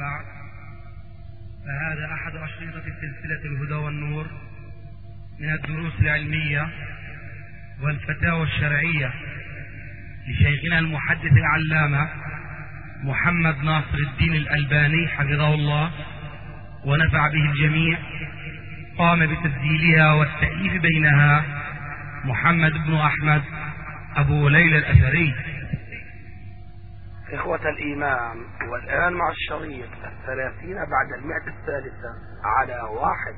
بعد فهذا أحد أشرطة سلسلة الهدى والنور من الدروس العلمية والفتاوى الشرعية لشيخنا المحدث العلامة محمد ناصر الدين الألباني حفظه الله ونفع به الجميع قام بتسجيلها والتأليف بينها محمد بن أحمد أبو ليلى الأثري. إخوة الإيمان والآن مع الشريط الثلاثين بعد المئة الثالثة على واحد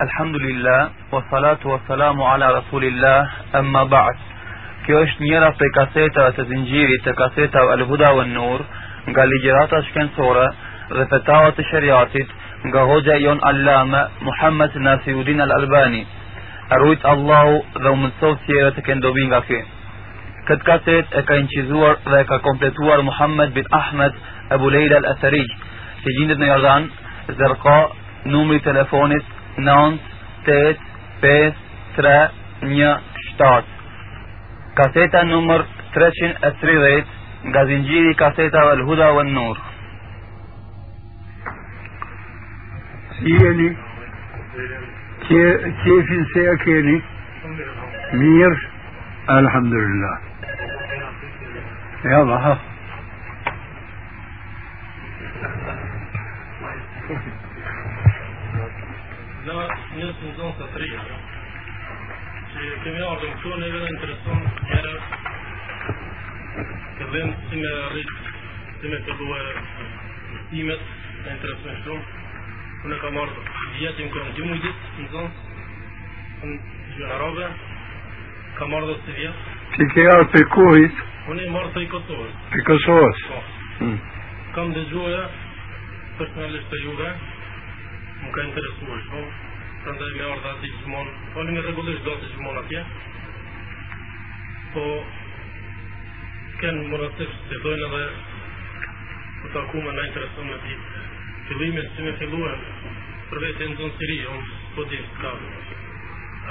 الحمد لله والصلاة والسلام على رسول الله أما بعد كيوش نيرا تكاسيتا تزنجيري تكاسيتا الهدى والنور قال لجراتا شكن سورة رفتاوة شرياتت nga hoxha jon Allama Muhammad Nasiruddin Al Albani. Arrujt Allahu dhe u mësot sjerët e. Këtë kaset e ka incizuar dhe e ka kompletuar Muhammed bin Ahmed Abu Leila Al-Athari, që gjindet në Jordan, zërka numri telefonit 9 8 5 3 1 7 Kaseta numër 330 nga zinxhiri i kasetave Al Huda wan Nur. Si jeni? Qefin se e keni? Mirë, alhamdulillah. Jalla, ha. Na njësë në zonë të trija, që kemi ardhëm këtu në edhe në intereson njëre qëllim si me rritë, si me fillu e imet, në intereson shumë. Unë kam ardhë vjetim kërën dy mujdit në zonë, në gjënë arabe, kam ardhë të vjetë. Ti ke ardhë për kuhit? Unë e marrë të i Kosovës. Për Kosovës? Po. Mm. Kam dëgjoja personalisht të juve, më ka interesuar shumë, prandaj me ardha ati gjithmonë, fali me regullisht do të gjithmonë atje, po kënë më rësif të dojnë edhe të taku me në interesu me ditë fillimin si me filluar për vetë në zonë siri, unë po di ka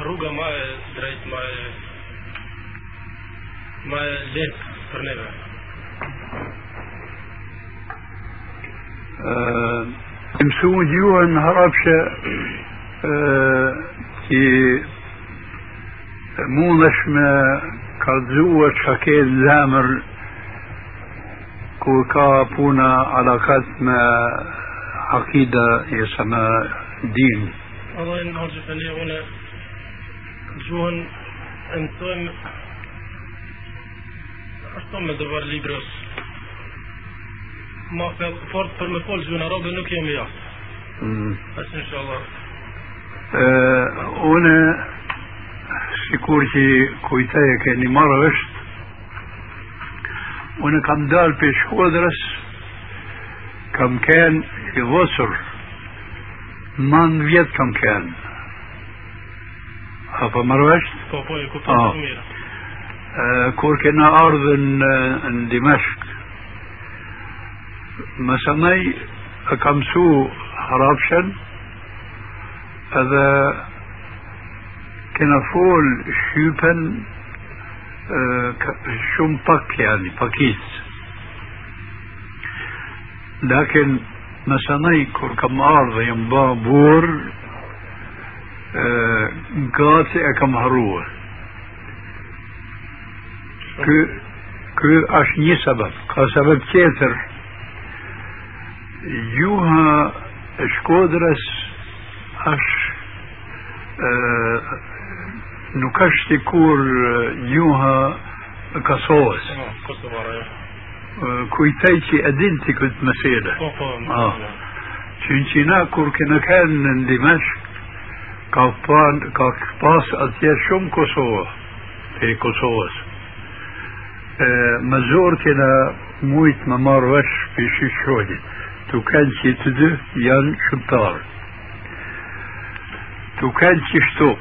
rruga ma e drejt, ma e ma e lehtë أه مسون جيوان هربشة أه كي مو نشمة كردوة شكيل زامر كوكا بونا على ما عقيدة يسمى دين الله ينهار جفاني هنا جوان أنتم une ashtu me dëvar librës ma fort për me folë gjuhën arabe nuk jemi ja Mm. Asë inshallah. Unë sikur që kujtej e keni marrë është unë kam dalë për shkodrës kam ken i vësur man vjetë kam ken apo marrë është? Po po e kuptoj Ah. shumë mirë آه، كوركنا أرض دمشق. مسامي أكمسو حرابشن هذا كنا فول شيبن آه، شم باك يعني باكيت لكن مساني كركم أرض ينبا بور آه، قاتي أكم هروه ky ky është një sebeb ka sebeb tjetër gjuha e shkodrës është e, nuk është i kur gjuha e Kosovës Po, Kosovara jo E, kujtej që e din ti këtë mesele po po Ah. që në qina kur kena kanë në Dimashk ka, pan, ka pas atje shumë Kosovë të Kosovës مزور كنا مويت ممار وش في شوشوني تو كان شي تدو يان شبتار تو كان شي شتو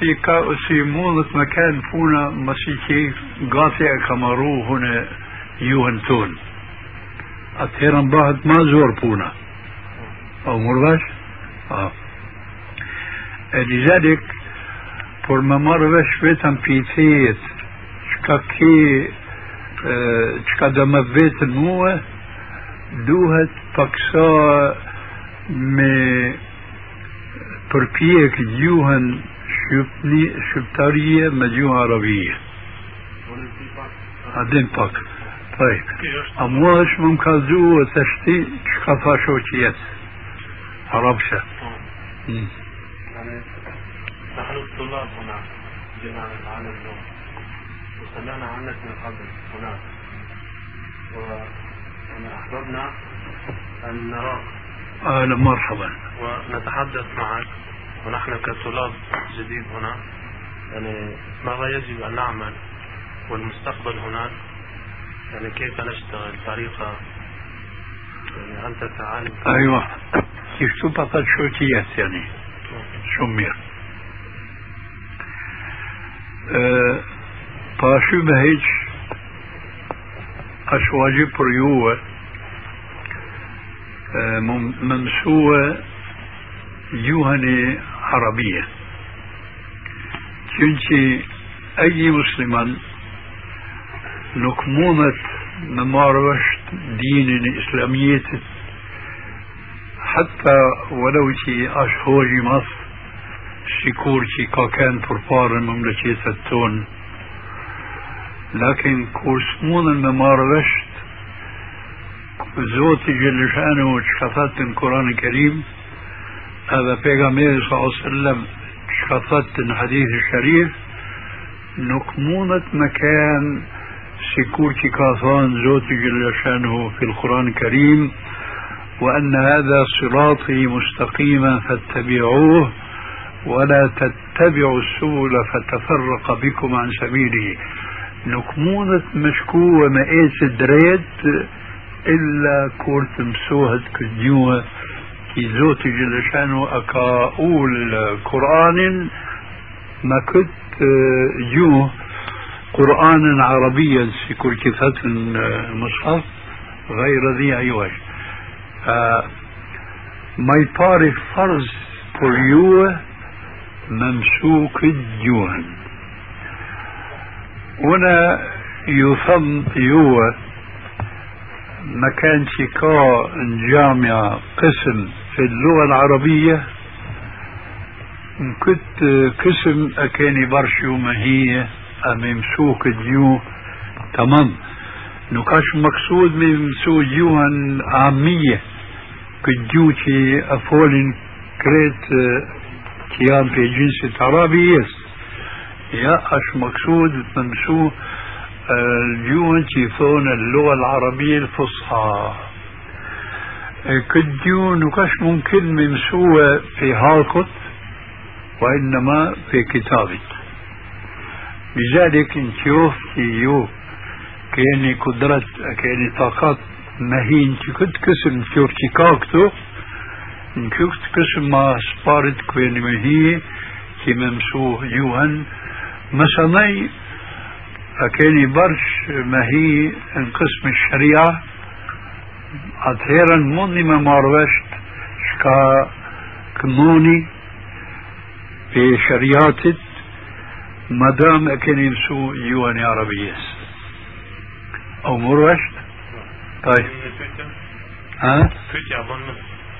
سيكا سي مولت مكان فونا مسيكي غاتي اكامارو هنا يوهن تون اتيران باهت ما زور بونا أو مرباش آه لذلك فور ممار وش بيتم بيتيت thejet çka që më vetën mua, duhet paksa me përpjek gjuhën shqipni, shqiptarije me gjuhën arabije. A din pak. طيب a mua është më më ka zuë të shti që ka tha shoqi jetë Arabsha يعني نحن الطلاب هنا من العالم اليوم وسمعنا عنك من قبل هناك. ويعني أحببنا أن نراك. أهلا مرحبا. ونتحدث معك. ونحن كطلاب جديد هنا. يعني ماذا يجب أن نعمل؟ والمستقبل هناك. يعني كيف نشتغل؟ طريقة؟ يعني أنت تعلم أيوة. كيف شو بطل شوكيات يعني شمير أه باشو بهيج اش واجب për juve më mësue gjuhën e arabie që që أي مسلمان marrë vësht dinin islamjetit حتى ولو شي أشهر مصر شكور شي كان فرفار المملكة التون لكن كورسمون الممار وشت زوتي جل شأنه شخصت القرآن الكريم. هذا بيغامير صلى الله عليه وسلم شخصت الحديث الشريف نكمونة مكان سيكور كاثان زوتي جل شأنه في القرآن الكريم. وأن هذا صراطي مستقيما فاتبعوه ولا تتبعوا السبل فتفرق بكم عن سبيله. نكمونة مشكو وما ايس دريت إلا كورت مسوهد كدنيوة كي زوتي جل أكاول قرآن ما كنت جوه قرآنا عربيا في كل كفة المصحف غير ذي عوج ما يطاري فرض بوليوه ممسوك الجوهن هنا يثم يوه مكان شكاء جامعة قسم في اللغة العربية. كنت قسم أكاني برشو ما هي ممسوك ديو تمام. نكاش مقصود من مسوك ديوهن عامية. كديو تي أفولين كريت كيان في جنس عربي يس يا أش مقصود ممسوك الديوهن تي فون اللغة العربية الفصحى. كديو نكاش ممكن ممسوة في هالكت وإنما في كتابك. لذلك نشوف يو كأني قدرة كأني طاقات مهين كنت كسم نشوف شيكاكتو نشوف قسم ما سبارت كوين مهي كي ممسوه يوهن مثلا أكاني برش مهي قسم الشريعة. أتهيرا مني ما ماروشت شكا كموني في شريعتت ما دام أكن يمسو يواني عربيس أو مروشت؟ طيب. ها؟ bën më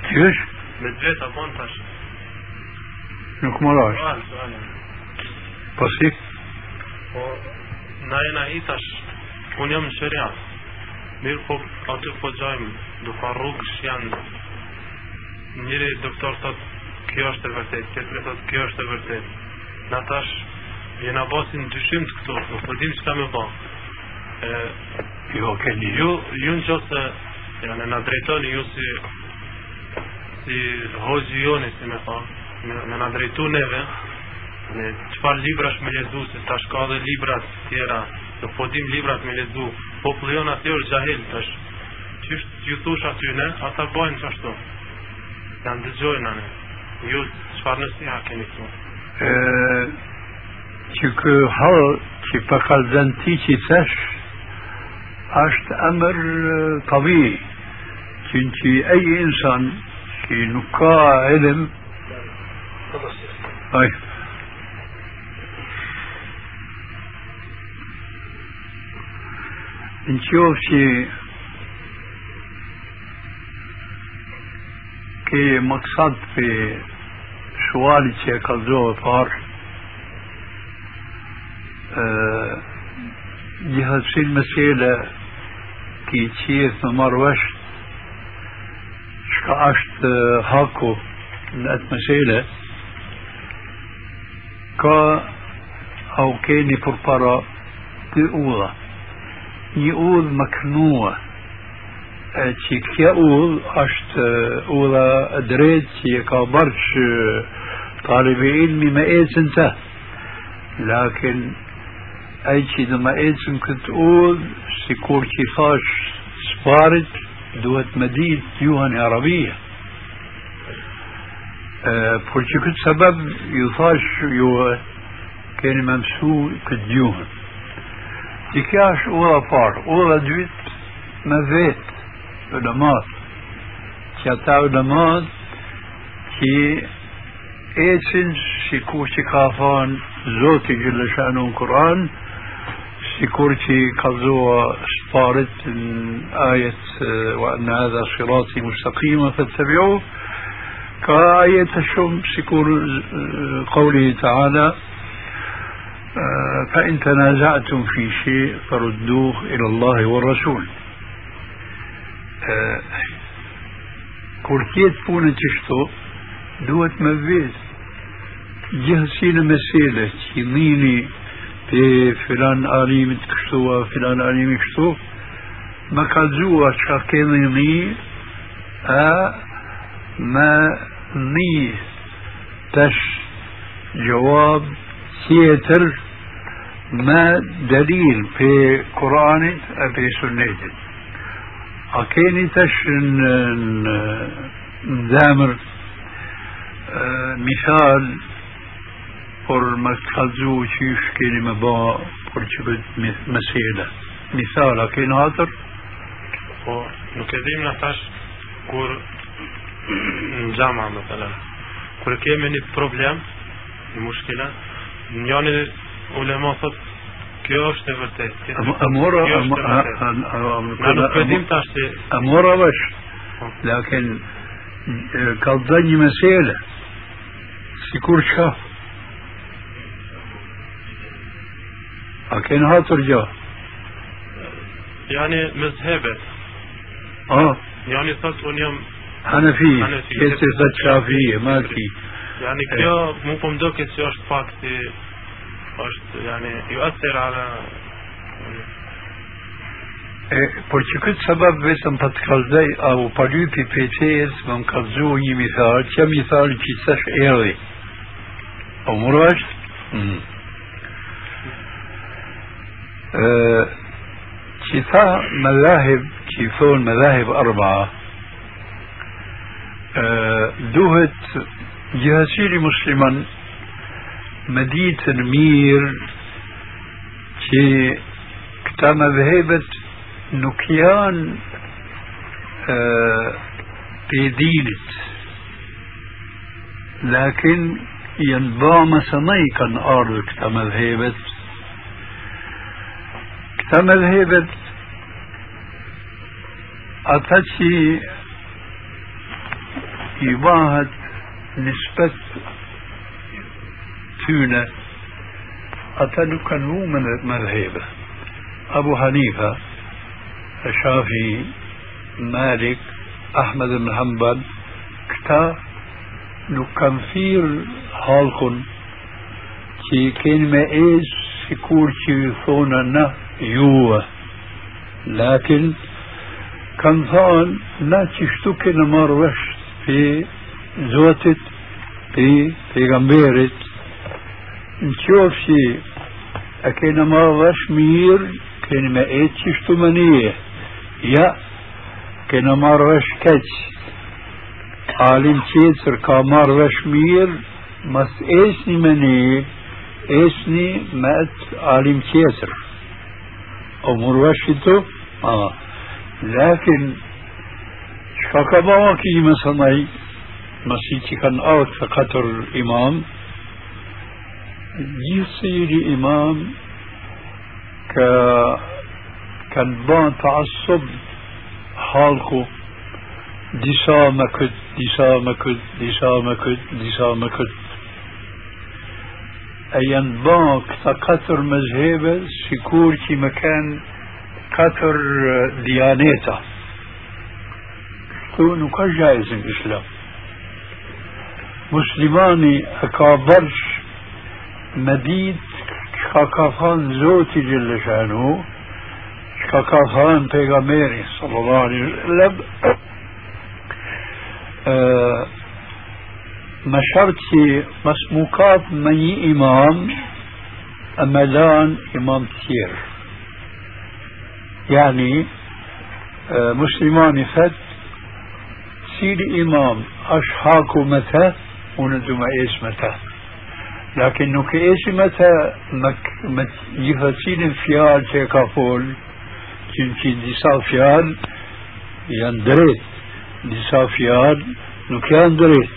كيش me drejt a bën tash. nuk Po na jena i tash unë jam në shëria. Mirë po aty po gjajmë duka rrugësh janë njëri doktor thot kjo është e vërtet, tjetëri thot kjo është e vërtet. Na tash jena basin dyshim të këto, nuk po dim çka me bë. E, jo keni ju ju në qoftë se janë na drejtoni ju si si hoxhi joni si me thonë me na drejtu neve në çfarë librash me lezu, se tash ka dhe libra të tjera, nuk po libra librat me lezu, populli jon aty është jahil tash. Çish ju thosh aty ne, ata bajnë çashtu. Janë dëgjojnë anë. Ju çfarë nasiha keni thonë? Ëh, që kë hall që pa kalzën ti që tash është emër tabi Çünkü ey insan që nuk ka ilim Ay. نشوف شي كي مقصد في شوالي شي قزو فار أه جهة شي المسيلة كي شي ثمر وش شكاشت هاكو نات مسيلة كا أو كيني فرقرا تقوله يقول مكنوع تي كيقول اشت اولا ادريت تي كابرش طالب علمي ما ايس انت لكن اي شي دو ما ايس كنت أقول سيكور كي فاش سبارت دوت مدينة يوهن عربية بولتي كنت سبب يفاش يوه كان ممسو كديوهن që kja është udha parë udha dytë me vetë ulemat që ata ulemat që ecin si kur që ka thonë Zoti Gjellëshanu në Kur'an si kur që ka zoa sparit në ajet وأن هذا صراطي مستقيما فاتبعوه كآية الشم سكور قوله تعالى آه، فإن تنازعتم في شيء فردوه إلى الله والرسول. آه، كورتيت بونا تشتو دوت مبيز جهسين مسيلة يميني في فلان آليم تشتو آه، وفلان آليم تشتو. ما كالزوا شاكيني مي ما نيس تش جواب سيتر ما دليل في قرآن في سنة أكيني تشن دامر مثال پر مکتزو چیش با پر چی مثال اکین حاضر خو نو نتاش کور جامعه مثلا کور که منی پروبلم njani ulema thot kjo është e vërtet amora nuk e tash se amora vesh lakin ka dhe një mesele si kur qa a ken hatër gjo yani mezhebet آه thot unë jam حنفية حنفية. شافية مالكي يعني kjo mu po më duket se është pak si është yani يؤثر على por që këtë sabab vetëm pa të kalzaj au pa lypi peqes më më kalzu një mithal që mithal që sash erdhi o mërë është mm. që tha madhahib që thonë madhahib arba duhet gjithësiri musliman me ditën mirë që këta madhehebet nuk janë pe dinit lakin janë ba mësëmaj kanë ardhë këta madhehebet këta që i nispet tyne ata nuk kanë vu me madhebe Abu Hanifa الشافعي مالك أحمد بن حنبل كتا نكنفير هالكن كي كان ما إيش سكور كي ثونا يوه. لكن كان ثان لا تشتكي نمار وش في في غمبيرت نشوف شي أكينا ما وش مير كان ما إيش تشتمنيه Ja, kena marrë vesh keq. Alim qetër ka marrë vesh mirë, mas esni me ne, esni me atë alim qetër. O murë vesh i tu? A, lakin, shka ka ba ki me sënaj, kanë aut të katër imam, gjithë siri imam ka كان بان تعصب حالكو ديسا ما كنت ديسا ما كنت ديسا ما كنت ديسا ما كنت مسلماني أكابرش مديد كاكافان زوتي جل شانه كاكافان بيغاميري صلى الله عليه وسلم أه مشرتي مسموكات مني إمام أملان إمام كثير يعني أه مسلمان فت سيدي إمام أشحاكو وندم إيش متى؟ لكن كإيش متى؟ مك يفتين فيال تيكافول چونکی دیسا فیال یان دريت. دیسا فیال نوکیان دريت.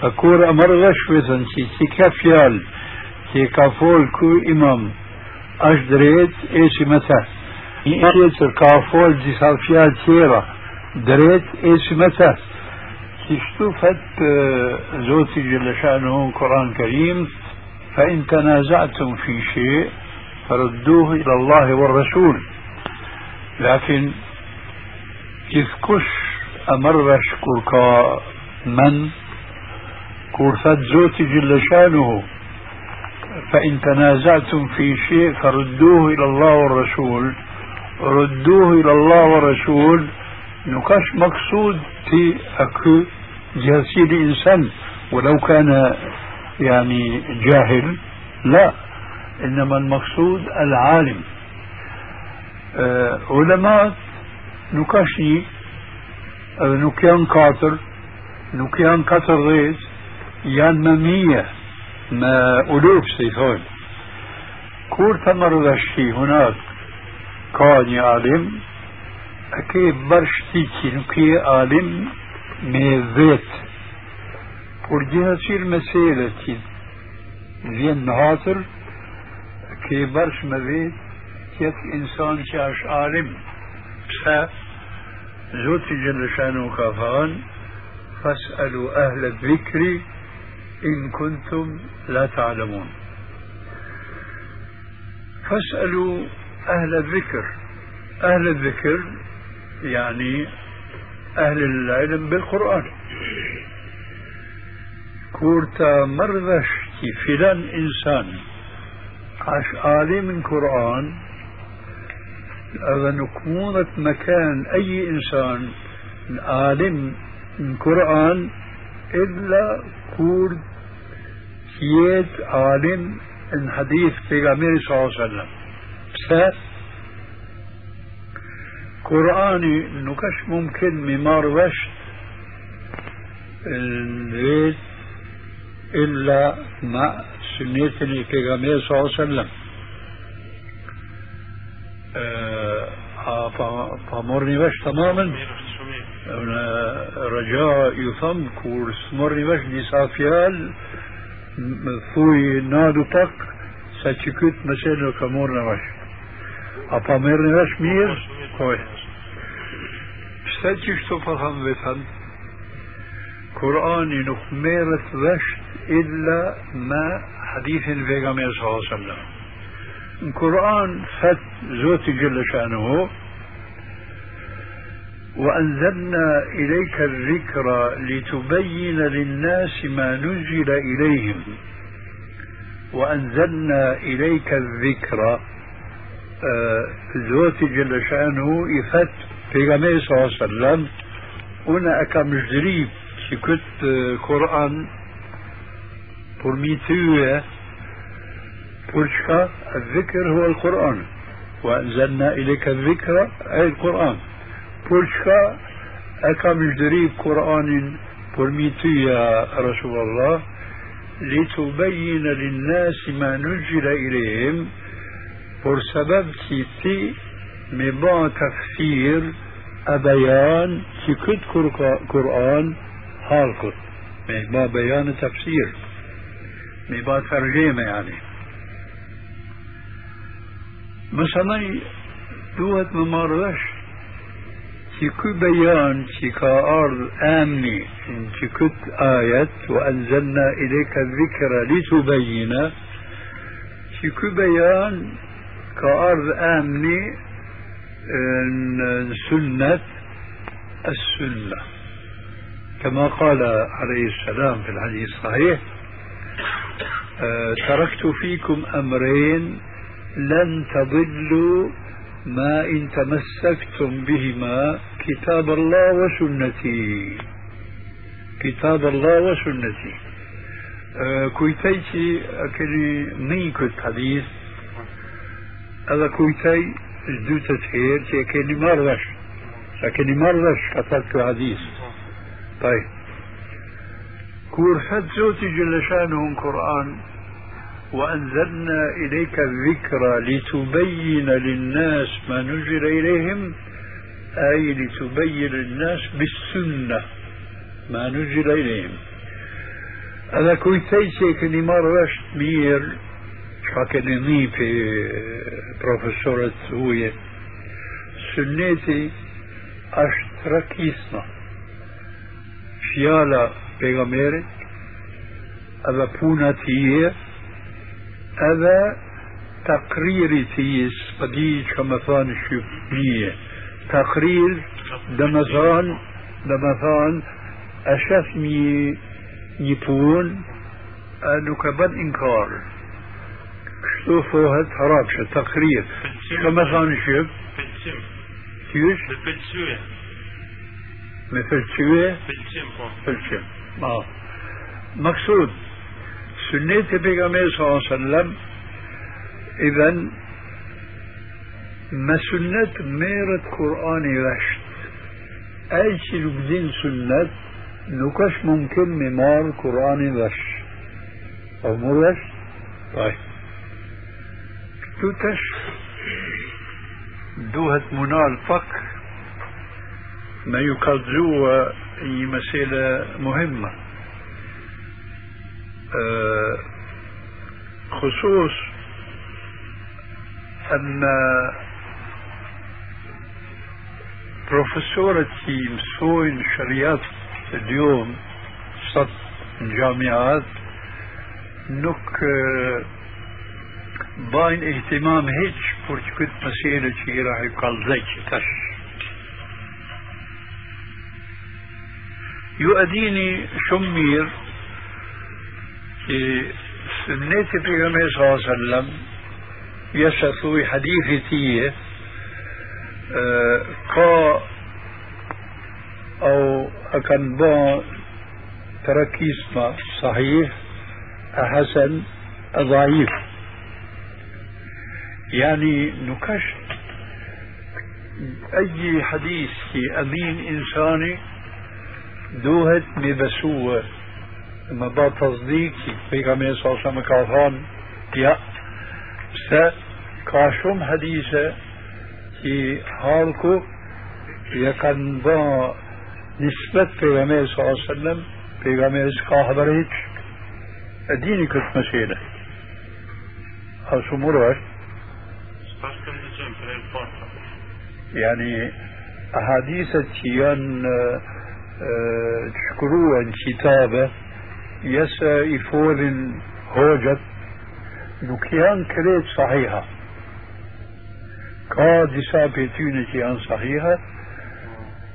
فكور أمر غشوة سي تيكا فيال تيكا فول كو إمام. أش دريت متى؟ إيش كافول ديسا فيال تيرا. دريت متى؟ اشتفت زوتي جل شأنه قرآن كريم فإن تنازعتم في شيء فردوه إلى الله والرسول. لكن كش أمرش كوركا من؟ كورفت زوتي جل شأنه. فإن تنازعتم في شيء فردوه إلى الله والرسول. ردوه إلى الله والرسول. نكاش مقصود في أكو جهسي الإنسان ولو كان يعني جاهل لا إنما المقصود العالم. آه علماء نكاشي آه نكيان كاتر نكيان كاتر غيز يان ممية ما ألوف سيفون كور تمر هناك كان عالم أكي برشتي نكي عالم. ميزيت ورجيها تصير مسيلة زين نهاتر كي برش كيف إنسان شاش عالم. بسا زوتي جل شانه كافان فاسألوا أهل الذكر إن كنتم لا تعلمون. فاسألوا أهل الذكر أهل الذكر يعني أهل العلم بالقرآن. كورتا مرذش كي فلان إنسان عاش عالم القرآن هذا نكمونة مكان أي إنسان عالم القرآن إلا كورد كيد عالم الحديث في صلى الله عليه وسلم. قرآني نكش ممكن ممار وشت البيت إلا مع سنة البيغامبر صلى الله عليه وسلم. فمرني وش تماما. رجاء يفهم كورس مرني وش دي سافيال ثوي نادو تك ساتشكوت مسألة كمورنا وش. أبا مرني وش مير كويس استجيش تفهم بثن قرآن نخميرة وشت إلا ما حديث البيغمبر صلى الله عليه وسلم. القرآن فت زوت جل شأنه. وأنزلنا إليك الذكر لتبين للناس ما نزل إليهم. وأنزلنا إليك الذكر آه زوت جل شأنه يفت پیغمبر صلی الله علیه وسلم اون اکم جریب که کت قرآن برميتوه برشكا الذكر هو القرآن وأنزلنا إليك الذكر أي القرآن. برشكا أكم جريب قرآن برميتو يا رسول الله لتبين للناس ما نزل إليهم بر سبب مي با تفسير أبيان تكت قرآن هالكت مي با بيان تفسير مي با ترجمة يعني مثلا دوت ممارش تكو بيان تكا أرض آمني تكت آية وأنزلنا إليك الذكر لتبين تكو بيان كأرض آمنة sunnet السنة. كما قال عليه السلام في الحديث الصحيح آه تركت فيكم أمرين لن تضلوا ما إن تمسكتم بهما كتاب الله وسنتي. كتاب الله وسنتي. أه كويتيتي أكني ميكو الحديث هذا كويتي جدوتة خير تي أكني مرش أكني مرش كتبت حديث طيب كور حد زوتي جل شانه القرآن وأنزلنا إليك الذكر لتبين للناس ما نزل إليهم أي لتبين للناس بالسنة ما نزل إليهم هذا كويتي سيكني مرة مير شاكني في بروفيسورة هوية سنتي أشتركيسنا fjala pejgamberit edhe puna të tije edhe takriri të jes pa di që më thonë shqipnije takrir dhe më thonë dhe më thonë e shef një një pun e nuk e bën inkar që më thonë shqip Qysh? Me pëlqyje. Me pëlqyje? Pëlqim, po. Pëlqim. Ma. مقصود سنة بيغامبر صلى الله عليه وسلم إذا ما سنة ميرت قرآن رشت أي شيء بدين سنة نكش ممكن ممار قرآن رش أو مرش طيب توتش دوهت منال فقه ما يقضوا هي مسألة مهمة. أه خصوص أن بروفيسورتي مسوين شريات اليوم صد الجامعات نك باين اهتمام هيك برج كنت مسيرة شي راح يقال زيك تش يؤديني شمير في سنة في صلى الله عليه وسلم يشثوي حديثي تيه ka أو أكن با تركيز ما صحيح حسن ضعيف يعني نكش أي حديث في أمين إنساني دوهت مبسوة. ما تصديقي بيغامي صلى الله عليه وسلم يا س كاشم حديثة في حالكو يكن با نسبة بيغامي صلى الله عليه وسلم بيغامي سكا حبريك الديني كنت مسيلة أو سمروش يعني أحاديث تيان تشكروا كتابة يسا يفول هوجت نكيان كريت صحيحة. كا دسا بيتونة كيان صحيحة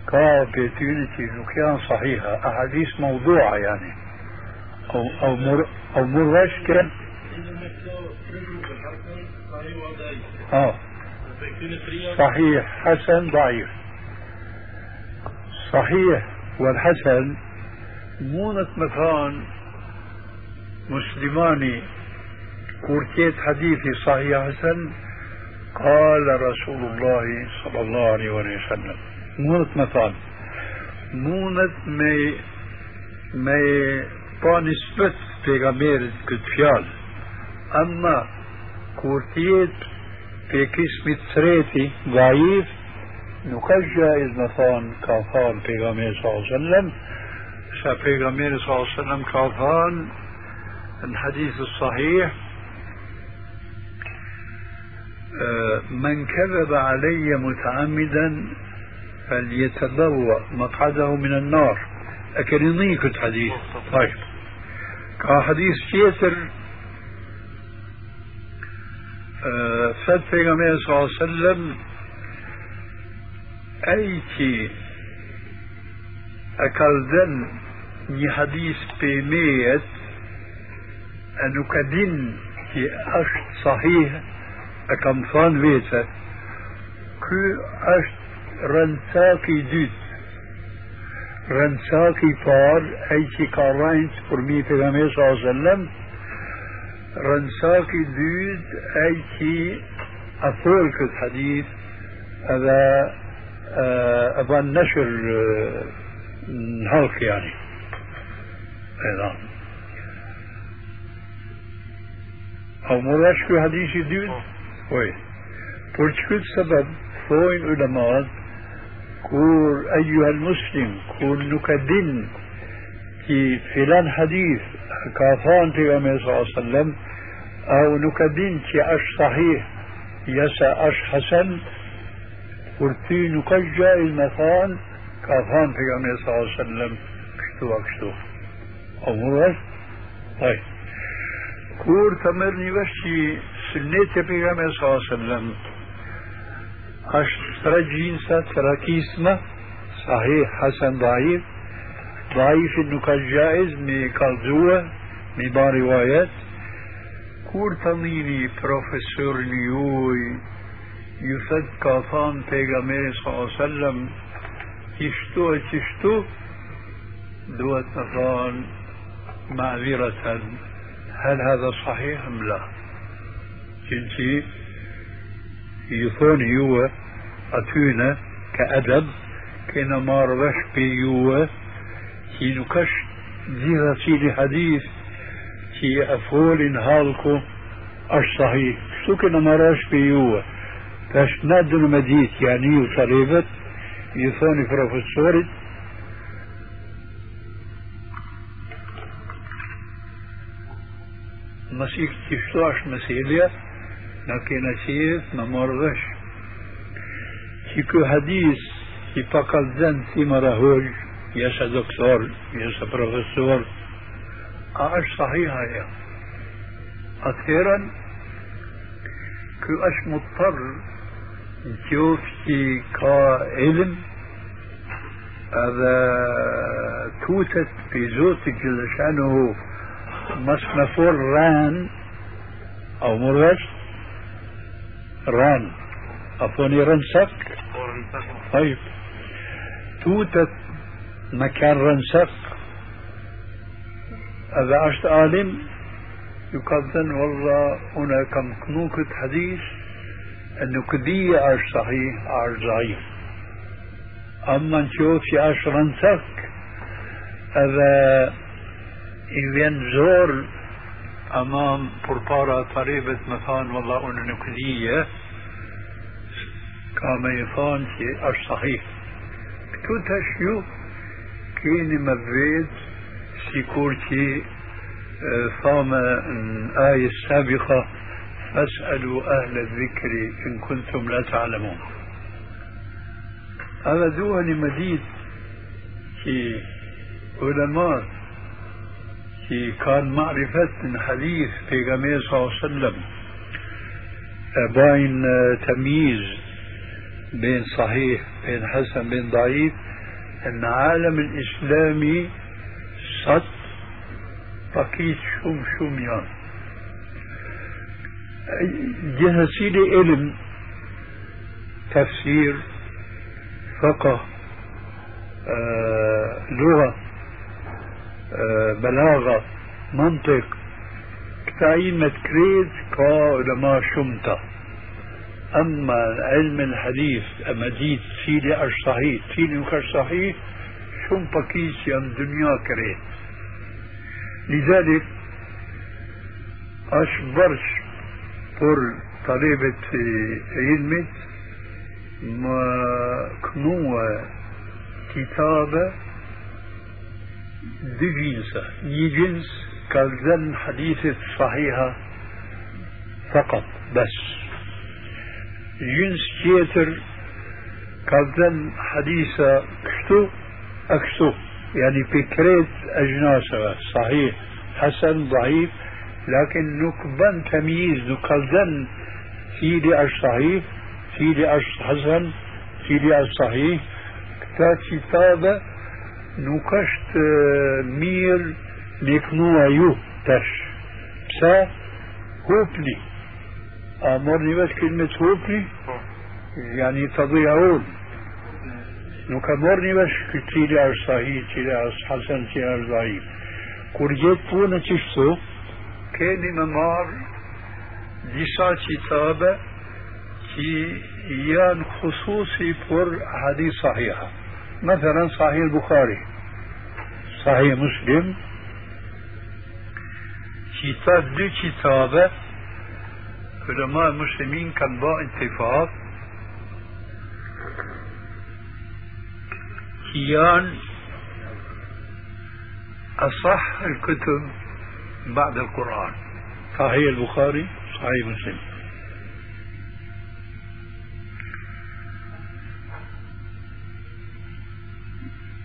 كا بيتونة نكيان صحيحة. أحاديث موضوعة يعني. أو أو مر أو مرش كان آه. صحيح حسن ضعيف. صحيح والحسن مونة مكان مسلماني. كورتيت حديثي صحيح حسن. قال رسول الله صلى الله عليه وسلم. مونة مكان. مونة مي مي pa nisbet kur tjetë pe في قسم التريتي ضعيف نكجى إذن ثان كافان بيغامير صلى الله عليه وسلم. سبيغامير صلى الله عليه وسلم كافان الحديث الصحيح آه، من كذب علي متعمدا فليتبوأ مقعده من النار. أكرنيك الحديث طيب كحديث جيسر فد پیغمبر صلی الله علیه وسلم أي شيء أكلدن ني حديث بميت أنه كدين في أشت صحيح أكم ثان ويتا كو أشت رنساكي دوت رنساكي رنساكي دوت أي شيء أفول الحديث هذا أبغى نشر الهلك يعني نعم أو مراش في حديث دين وي برشكت سبب فوين علماء كور أيها المسلم كور نكدن في فلان حديث كافان في صلى الله عليه وسلم أو نكدن في أش صحيح يسا أش حسن ورتي نكجا المثال كافان في صلى الله عليه وسلم كشتو أكشتو أمور طيب كور تمرني بشي سنة بيغمبر صلى الله عليه وسلم. أش ترى جينسا صحيح حسن ضعيف ضعيف انه كان جائز مي كالزوة مي با روايات كور تنيني بروفيسور نيوي يفد كافان بيغمبر صلى الله عليه وسلم تشتو تشتو دوت نفان معذرة هل هذا صحيح أم لا؟ جنسي يثون هو أتونا كأدب كنا ما ربش بيوه كي نكش زيغة سيدي حديث كي أفول هالكو أش صحيح. شو كنا ما ربش بيوه. تاش نادر مديت يعني وطريبت يثوني بروفيسوري مسيح تشتوش مسيليا لكن أشياء ما مرغش كيكو حديث كي فقط زن في مرهوج يسا دكتور يسا بروفيسور أش صحيحة يا أخيرا كو أش مضطر نشوف كي كعلم هذا توتت في زوتك جل شأنه مصنفور ران أو مرغش ران اعطوني رنسك طيب توتة مكان رنسك اذا عشت عالم يقدن والله هنا كم كنوكة حديث أنه كدية عاش صحيح عاش ضعيف أما نشوف عاش رنسك هذا إذن زور أمام بربارة طريبة مثان والله أن نكذية كما يفان في الصحيح كتو تشيو كيني مبيت سيكورتي فام الآية السابقة فاسألوا أهل الذكر إن كنتم لا تعلمون هذا دواني مديد في علماء في كان معرفة من حديث في صلى الله عليه وسلم باين تمييز بين صحيح بين حسن بين ضعيف أن عالم الاسلامي صد بقيت شوم شوم يان. جهة سيدي علم تفسير فقه آه لغة بلاغة منطق. كتاين متكريت كعلماء شمتة أما علم الحديث أما ديت سيدي أش صحيح سيدي مكش صحيح شم بكيس يم دنيا كريت لذلك أش برش بور طلبة علمت ما كنوة كتابة دي جنسة ني جنس كالزن حديث صحيحة فقط بس. جنس تيتر كابتن حديثة كشتو أكشتو. يعني فكرة أجناسها صحيح. حسن ضعيف. لكن نكبن تمييز. نكالدن سيدي أش صحيح سيدي أش حسن سيدي أش صحيح. كتا كتابة نكشت مير نكنوا يو تش. Nuk ka morë një vesh cili është sahih, cili është hasen, cili është dhaif. Kur jetë punë që shtu, keni me marë disa qitabe që janë khususi për hadith sahiha. مثلا صحيح البخاري صحيح مسلم كتاب دو كتابة علماء المسلمين كان با اتفاق كيان أصح الكتب بعد القرآن صحيح البخاري صحيح مسلم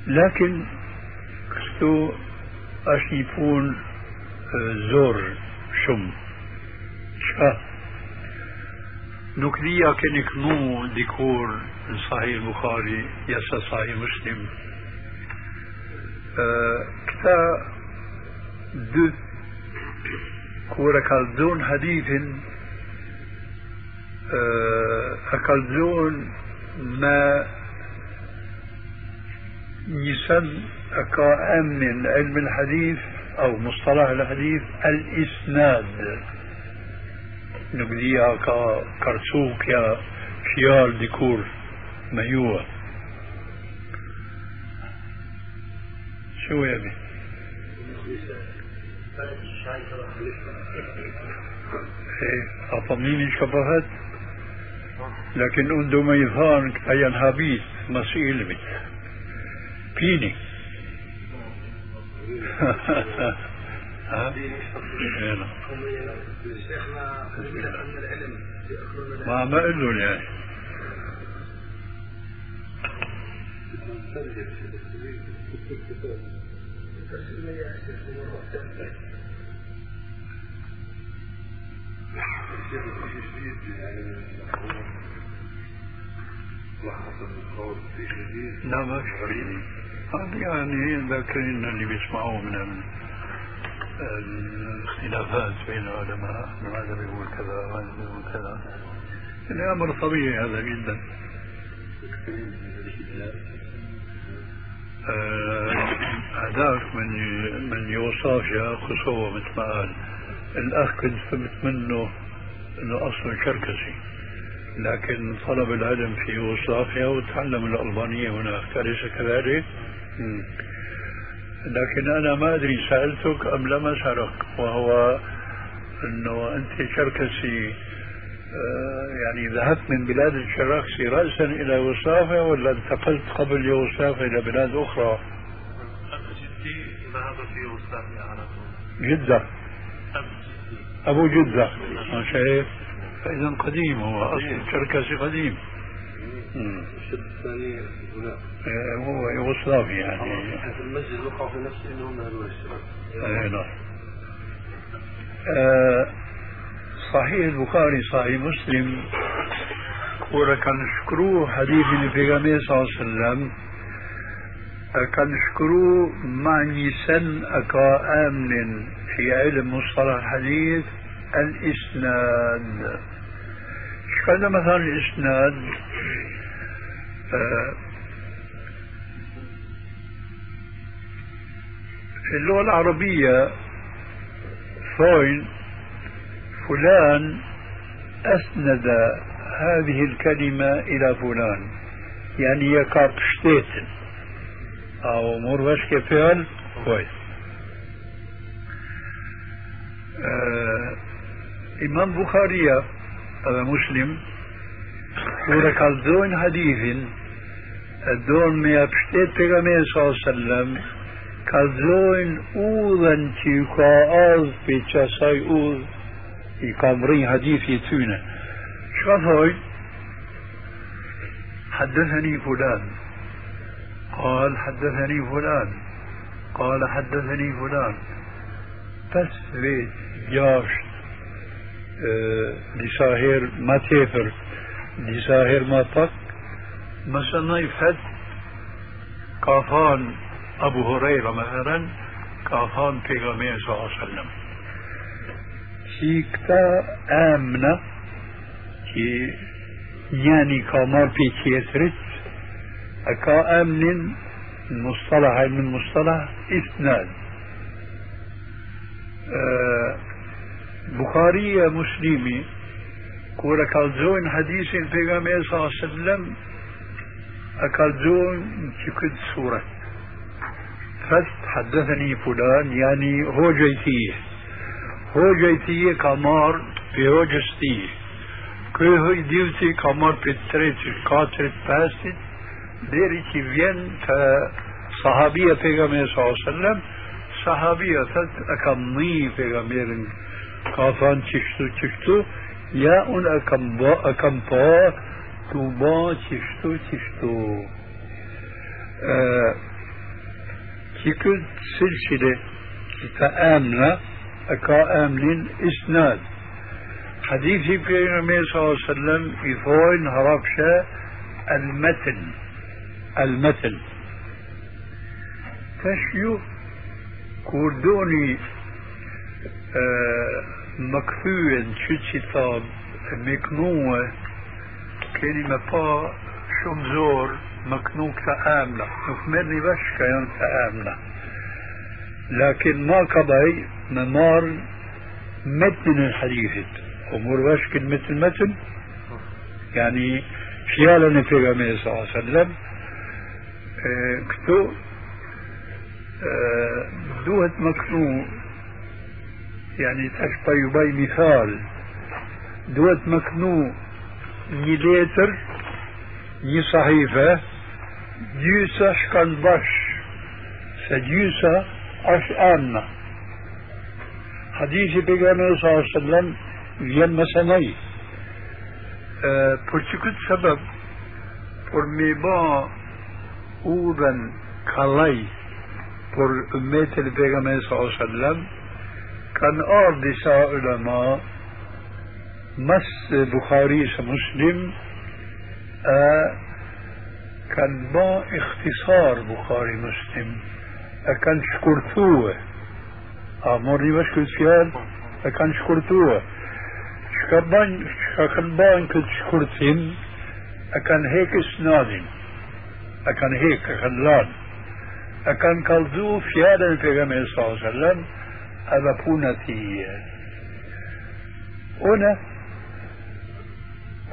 لكن كستو أشيفون زور شم شا نكليا كان يكنو ديكور صحيح البخاري يسا صحيح مسلم كتا دو كورا كالزون حديث أكالزون ما يسن أكا من علم الحديث أو مصطلح الحديث الإسناد نقديها كرسوك يا خيال ديكور ميوة شو يا بي؟ إيه اطمنيني شبهت؟ لكن عنده ميثان ايان هابيت مسئل بي فيني؟ ها؟ ما ما له يعني. لا ما هذا يعني ذاكرين اللي بيسمعوه من الاختلافات بين العلماء هذا بيقول كذا وهذا بيقول كذا. يعني أمر طبيعي هذا جدا. هذاك من من يوصافيا خصوة مثل ما قال الأخ كنت فهمت منه إنه اصله شركسي لكن طلب العلم في يوغوسلافيا وتعلم الألبانية هناك. أليس كذلك؟ لكن أنا ما أدري سألتك أم لم أسألك وهو أنه أنت شركسي يعني ذهبت من بلاد الشراكسي رأسا إلى يوغوسلافيا ولا انتقلت قبل يوغوسلافيا إلى بلاد أخرى؟ جدي ذهب في يوغوسلافيا على طول. جدة. أبو جدة. شايف؟ فإذا قديم هو أصل الشركسي قديم. الثاني هناك هو يوغوسلافي يعني في المسجد وقع في نفسه انهم هذول الشباب نعم صحيح البخاري صحيح مسلم. ورا كان شكروه حديث النبي صلى الله عليه وسلم. كان شكروه معني سن أكا آمن في علم مصطلح الحديث الإسناد. شكال مثلا الإسناد آه، في اللغة العربية فوين فلان أسند هذه الكلمة إلى فلان. يعني يكاب شتيتن أو مربش كفعل كويس آه إمام بخاري هذا مسلم ورا كالدون حديث الدون ما يبشتت بغمير صلى الله عليه وسلم كالدون أوذن تيكا أوذ i ka mri hadithi tyne. Çka thoj? حدثني فلان قال حدثني فلان قال حدثني فلان بس بيت لساهر ما تيفر لساهر ما طق. مثلا يفت كافان أبو هريرة مثلا كافان پیغمبر صلى الله عليه وسلم. شيكتا آمنة كي يعني كامار في تيترت أكا آمن المصطلح من مصطلح إسناد أه بخاري مسلمي كورا كالزون حديث البيغمبر صلى الله عليه وسلم أكالزون كد سورة فست حدثني فلان يعني هو جيتيه هو جيتيه كمار في هو جستيه كي هو ديوتي كمار في التريت كاترت باستت ديري كي فين صحابية پیغمبر صلى الله عليه وسلم صحابية فت أكمني پیغمبر كافان تشتو تشتو يا أن أكم با أكم با توبا تشتو تشتو آه كل سلسلة كتآمنة أكا آمن إسناد حديث في النبي صلى الله عليه وسلم يفوين هربشة المتن المتن تشيو كوردوني آه مكفوين شو كتاب مكنوة كلمة با شمزور مكنوك تآمنة نكمرني بش كيان تآمنة لكن ما قضي ممار متن الحديث أمور باش كلمة المتن يعني فيالا في صلى الله عليه وسلم كتو آه دوت مكنو يعني تشبه يبي مثال. دوت مكنو ني لتر ني صحيفة جيسا شكن باش سجيسا أش آمنا حديث بيغامبر صلى الله عليه وسلم së nej. Por që këtë sebeb, por me ba udhen kalaj Peygamber sallallahu aleyhi ve sellem kan ardh disa ulema mas Bukhari se Muslim kan ba ikhtisar Bukhari Muslim kan shkurtue a morni vesh këtë fjalë e kanë shkurtue shka ban shka kanë ban këtë shkurtim e kanë hek isnadin e kanë hek e kanë أبابونا في هنا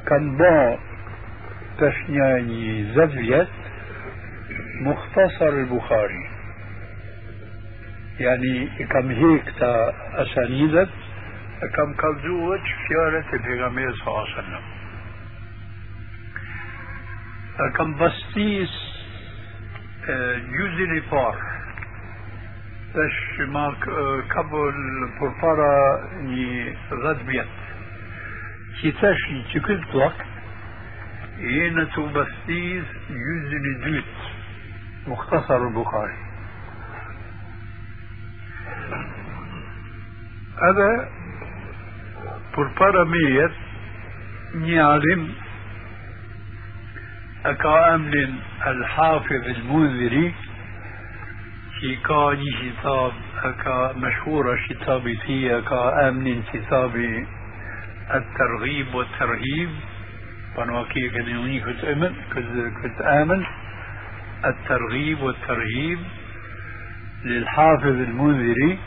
كان با تشنياني زفيت مختصر البخاري. يعني كم هيك تا أسانيدت كم كالزوج شيارة البيغامية صلى الله عليه وسلم. كم بستيس آه، جزء الفار فش ما قبل برفارة ني غد بيت كي تشي كي كنت لك ينا توبستيز يزني دلت مختصر البخاري هذا برفارة ميت ني عالم أكا أمن الحافظ المنذري في كتاب أكا مشهورة كتابي في أكا أمن كتابي الترغيب والترهيب. فنواكي كان يوني كنت أمن كنت آمن. الترغيب والترهيب للحافظ المنذري.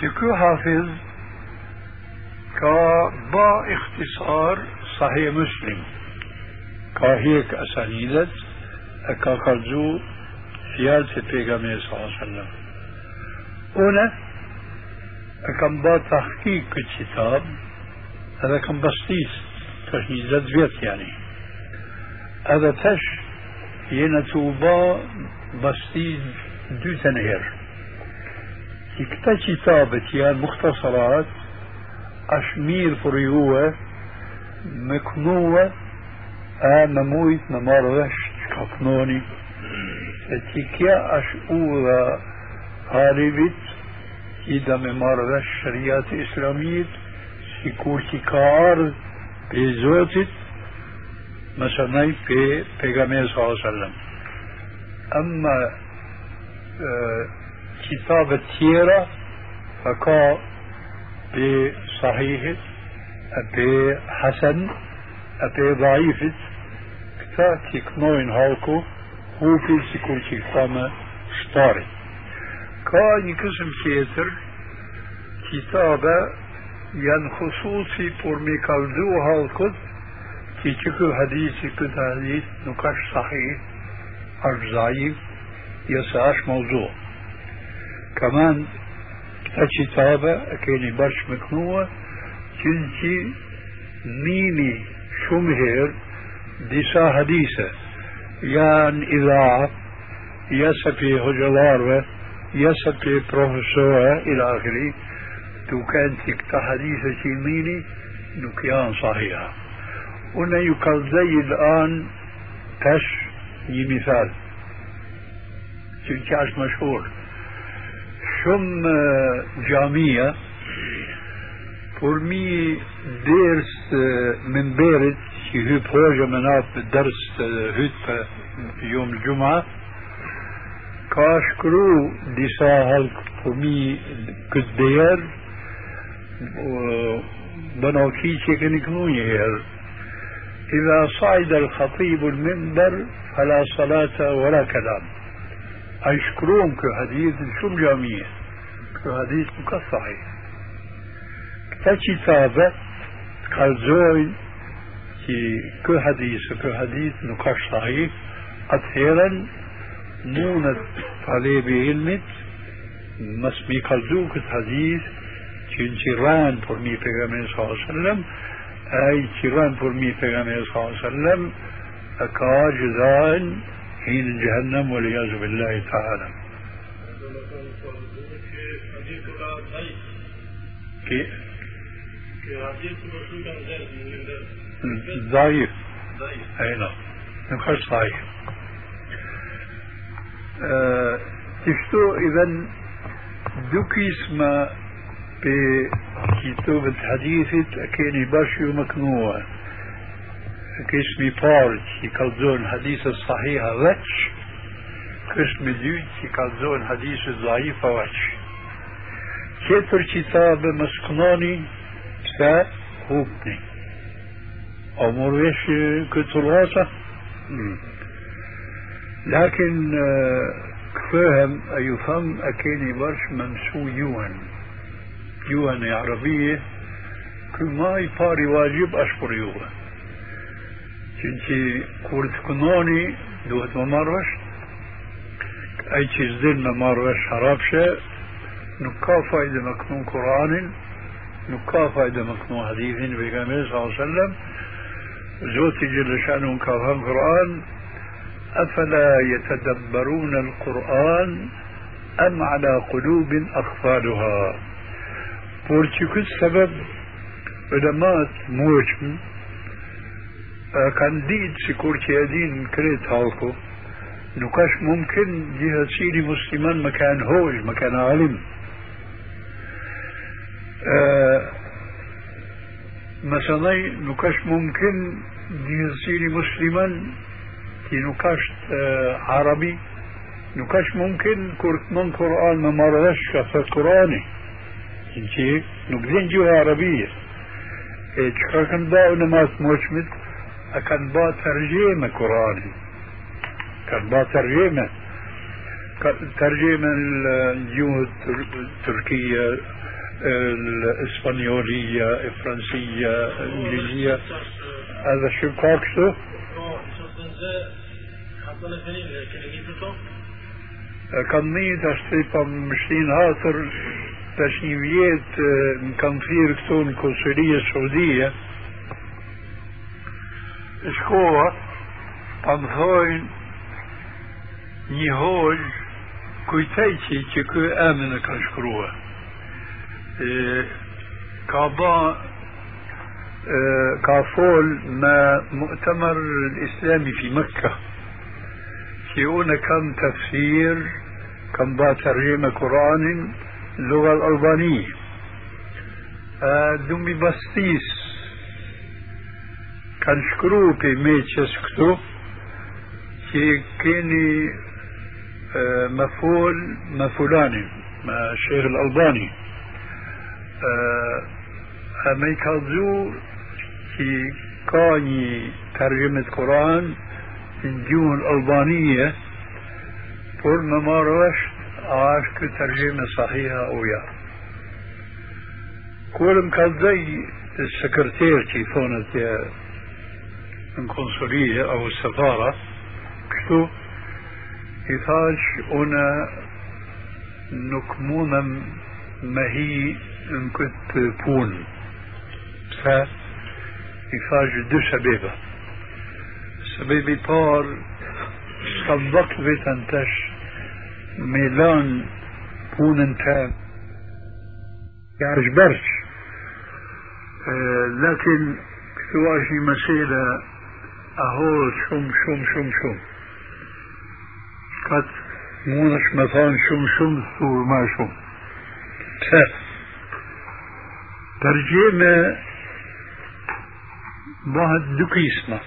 سكو حافظ كبا اختصار صحيح مسلم. كهيك أسانيدت أكا قرزو فيالة البيغامير صلى الله عليه وسلم. هنا أكم با تحقيق الكتاب هذا بسيط تش زاد فيت يعني هذا تش ينتوبا بسيط دو تنهر. كتا كتابة يا مختصرات juve me kënue a me mujt me marrë vesh që ka kënoni se që kja është udha haribit që da me marrë vesh shëriat islamit si kur që ka ardhë pe zotit مثلا في پیغمبر صلى الله عليه وسلم أما كتاب التيرة فكا بصحيح بحسن بضعيف këta që kënojnë halku hupi si kur që këta me shtari. Ka një kësëm tjetër, kitabe janë khususi për mi kaldu halkut që që kë hadisi këtë hadis nuk është sahih, është zaif, jësë është mawzu. Kaman këta qitabe e keni bashkë me kënua, që në që nimi شو مهير ديسا هديسة يان يعني إذا يسفي هجلار يسفي بروفسور إلى آخره تو كانت تكتا حديثة شيميني نكيان صحيحة. هنا يقال زي الآن تش يمثال. تنكاش مشهور. شم آه، جامية dërës hyp për jomë gjuma ka shkru disa halk për mi këtë derë bëna ki që keni kënu një herë إذا صعد الخطيب المنبر فلا صلاة ولا كلام أيشكرون كحديث شو جامية كحديث مكصحي كتابة كالزوين كي كحديث كحديث نقاش صحيح. أثيرا مونة طالب علمت. مسمي كالزو كحديث كنشيران فرمي في صلى الله عليه وسلم. أي كيران فرمي پیغمبر صلى الله عليه وسلم. أكا جزاء حين جهنم والعياذ بالله تعالى. كي؟ ضعيف أي نعم نخش صحيح أه تفتو إذا دوكي اسم بكتاب الحديث كان باشي مكنوع كاسمي بارج يكالزون حديث الصحيح وجه قسم ديوت يكالزون حديث الضعيف وجه كتر كتاب مسكناني حتى خوبني أمور ويش كتر غاصة لكن فهم أيفهم أكيني برش ممسو يوان يوان عربية كما يباري واجب أشكر يوان چونکی کورت کنانی دوهت ممار وشت ای چیز دل ممار وشت حراب شه نکا فایده مکنون قرآنی نكافا إذا مكمو حديثين في صلى الله عليه وسلم. زوت جل شأنه مكافا القرآن. أفلا يتدبرون القرآن أم على قلوب أخفالها؟ بورتيكو السبب علمات موجم آه، كان ديد سيكورتي أدين كريت هالكو. نكاش ممكن جهة سيري مسلمان مكان هوج مكان عالم. آه، مثلا نكاش ممكن جنسيري مسلما كي نكاش آه، عربي نكاش ممكن كرت من قرآن ما مرغش كفر قرآني انتي نكدين جوا عربية إيه كان با نماس موشمت اكان با ترجمة قرآني كان با ترجمة. ترجمة الجوه التركية الإسبانيولية الفرنسية الإنجليزية هذا شو كاكسو كان ميت أشتري مشتين هاتر shkova pa më thojnë një hoj kujtej që që kë emën e ka shkrua e, كابا كافول ما مؤتمر الإسلامي في مكة. شيئون كم تفسير كم با ترجمة قرآن اللغة الألبانية. دومي بستيس. كان شكرو بي ميتشس كتو كي كيني مفعول مفعولاني مع الشيخ الألباني أمي كالزو كي كاني ترجمة قرآن الجون الألبانية بور ما ماروش عاش كترجمة صحيحة أو يا كل مكالزي السكرتير كي ثونت يا القنصلية أو السفارة كتو هي نكت بون ف يثاج دو سبيبه سبب طار صدق بتنتش ميلان بون تام يعجبرش آه لكن كتواجي مسيلة أهول شم شم شم شم قد مونش مثلا شم شم ثور ما شم ترجمة بعد دقيسمه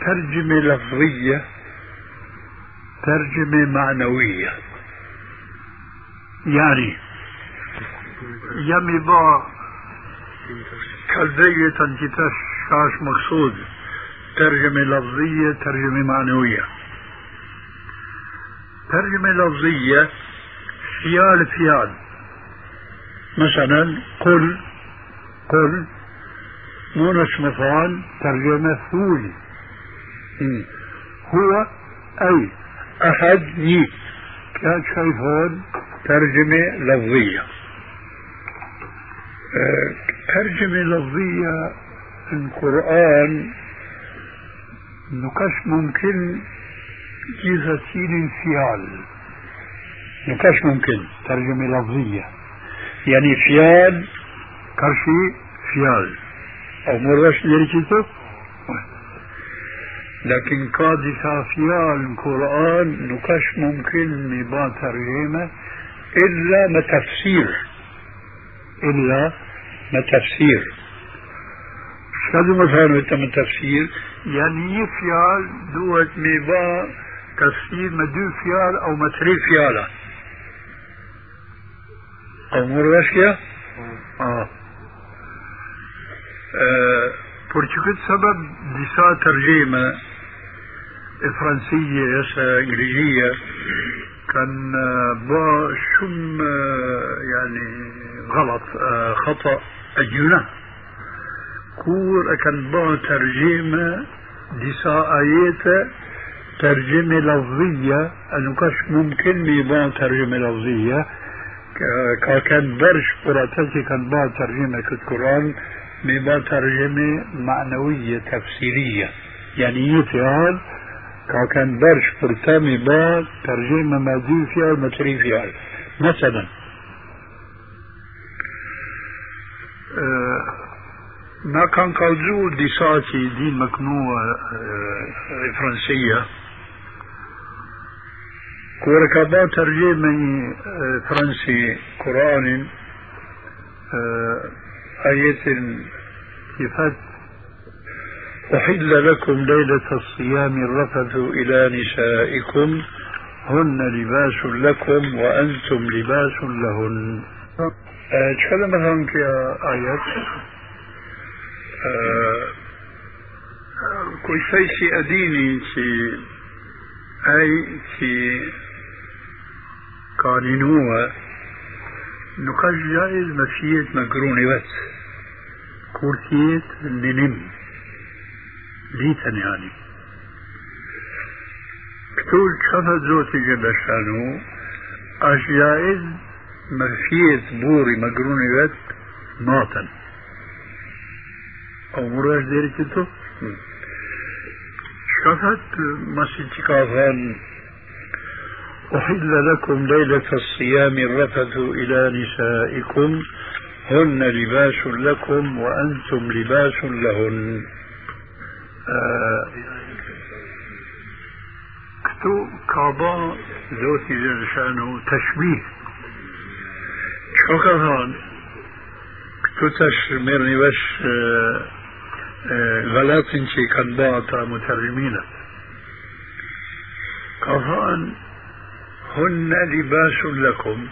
ترجمة لفظية ترجمة معنوية. يعني يمي با كالذية تنجتش كاش مقصود ترجمة لفظية ترجمة معنوية. ترجمة لفظية فيال فيال. مثلا قل قل مونس مثلا ترجمة ثولي هو أي أحد ني كان شايفون ترجمة لفظية. أه ترجمة لفظية القرآن نكش ممكن جيزتين فيال نكش ممكن ترجمة لفظية. يعني فيال كرشي فيال أو مرش لرجته لكن قاضي فيال القرآن نكش ممكن نبا ترجمة إلا ما تفسير إلا ما تفسير شنو مثلا من تفسير يعني يفيال دوت ميبا تفسير ما دو فيال أو ما تري فيالا أو آه por që këtë sebeb disa tërgjime e Fransije ose Inglezie kanë bë shumë yani غلط خطأ الجنة كور كان بو ترجمة ديسا آيات ترجمة لفظية أنه كاش ممكن ميبان ترجمة لفظية كان برش قراتتي كان با ترجمة القرآن ميبان ترجمة معنوية تفسيرية يعني يفعل كان برش قرتا ميبان ترجمة مادي فيها متري فيها مثلا ما كان كالزو ديساتي دين مكنوة فرنسية كوركابا ترجمة فرنسي قرآن آية كفت أحل لكم ليلة الصيام الرفث إلى نسائكم هن لباس لكم وأنتم لباس لهن. تكلم في آيات كل شيء أديني أي في قانونوه نقاش جائز مفيت مقروني بس كورتيت لنم ليتن يعني كتول شفت زوتي جل شانو اش جائز مفيت بوري مقروني بس ماطن أو مراش ديري كتو شفت مسجد كافان أحل لكم ليلة الصيام الرفث إلى نسائكم هن لباس لكم وأنتم لباس لهن. آه كتو كابا ذوتي جل تشبيه. شو كان كتو تش ميرني بس آه آه غلط انشي كان باعتا هن لباس لكم.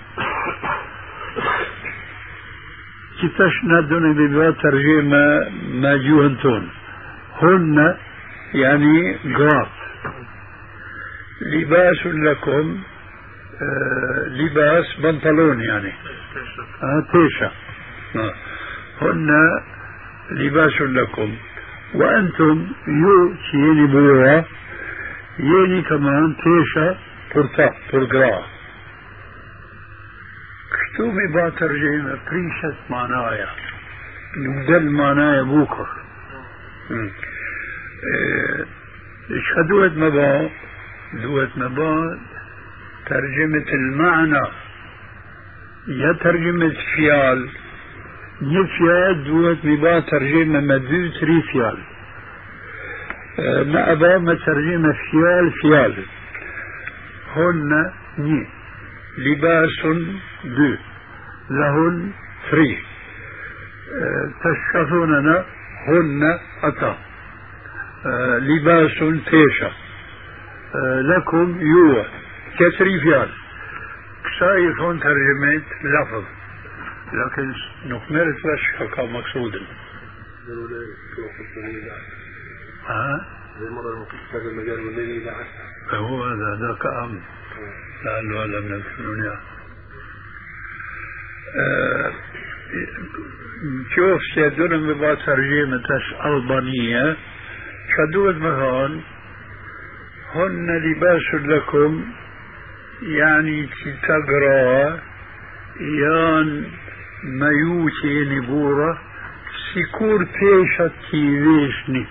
كتاش ندون ببا ترجمة ما جوهنتون. هن يعني قراط لباس لكم آه لباس بنطلون يعني. آه تيشا. آه. هن لباس لكم. وأنتم يو تيني بورا يني كمان تيشا. برقرا كتومي با ترجمة بريشت معنايا نبدل معنايا بوكر إيش دوت مبا دوت مبا ترجمة المعنى يا ترجمة فيال نفيال دوت مبا ترجمة مدو تري فيال ما أبا ما ترجمة فيال فيال هن ني. لباس دو لهن ثري تشكثوننا هن أتا لباس تيشا لكم يو. كتري فيال كسايف هون ترجمة لفظ. لكن نكملت بس كان مقصودا ها؟ زي هذا هو هذا ذاك أمر لعله هذا من الدنيا. شوف سيدنا ببا ترجمة ألبانية. شدوت مثلا هن لباس لكم يعني تقرا يان ميوتي نبورة سيكور تيشا تيويشني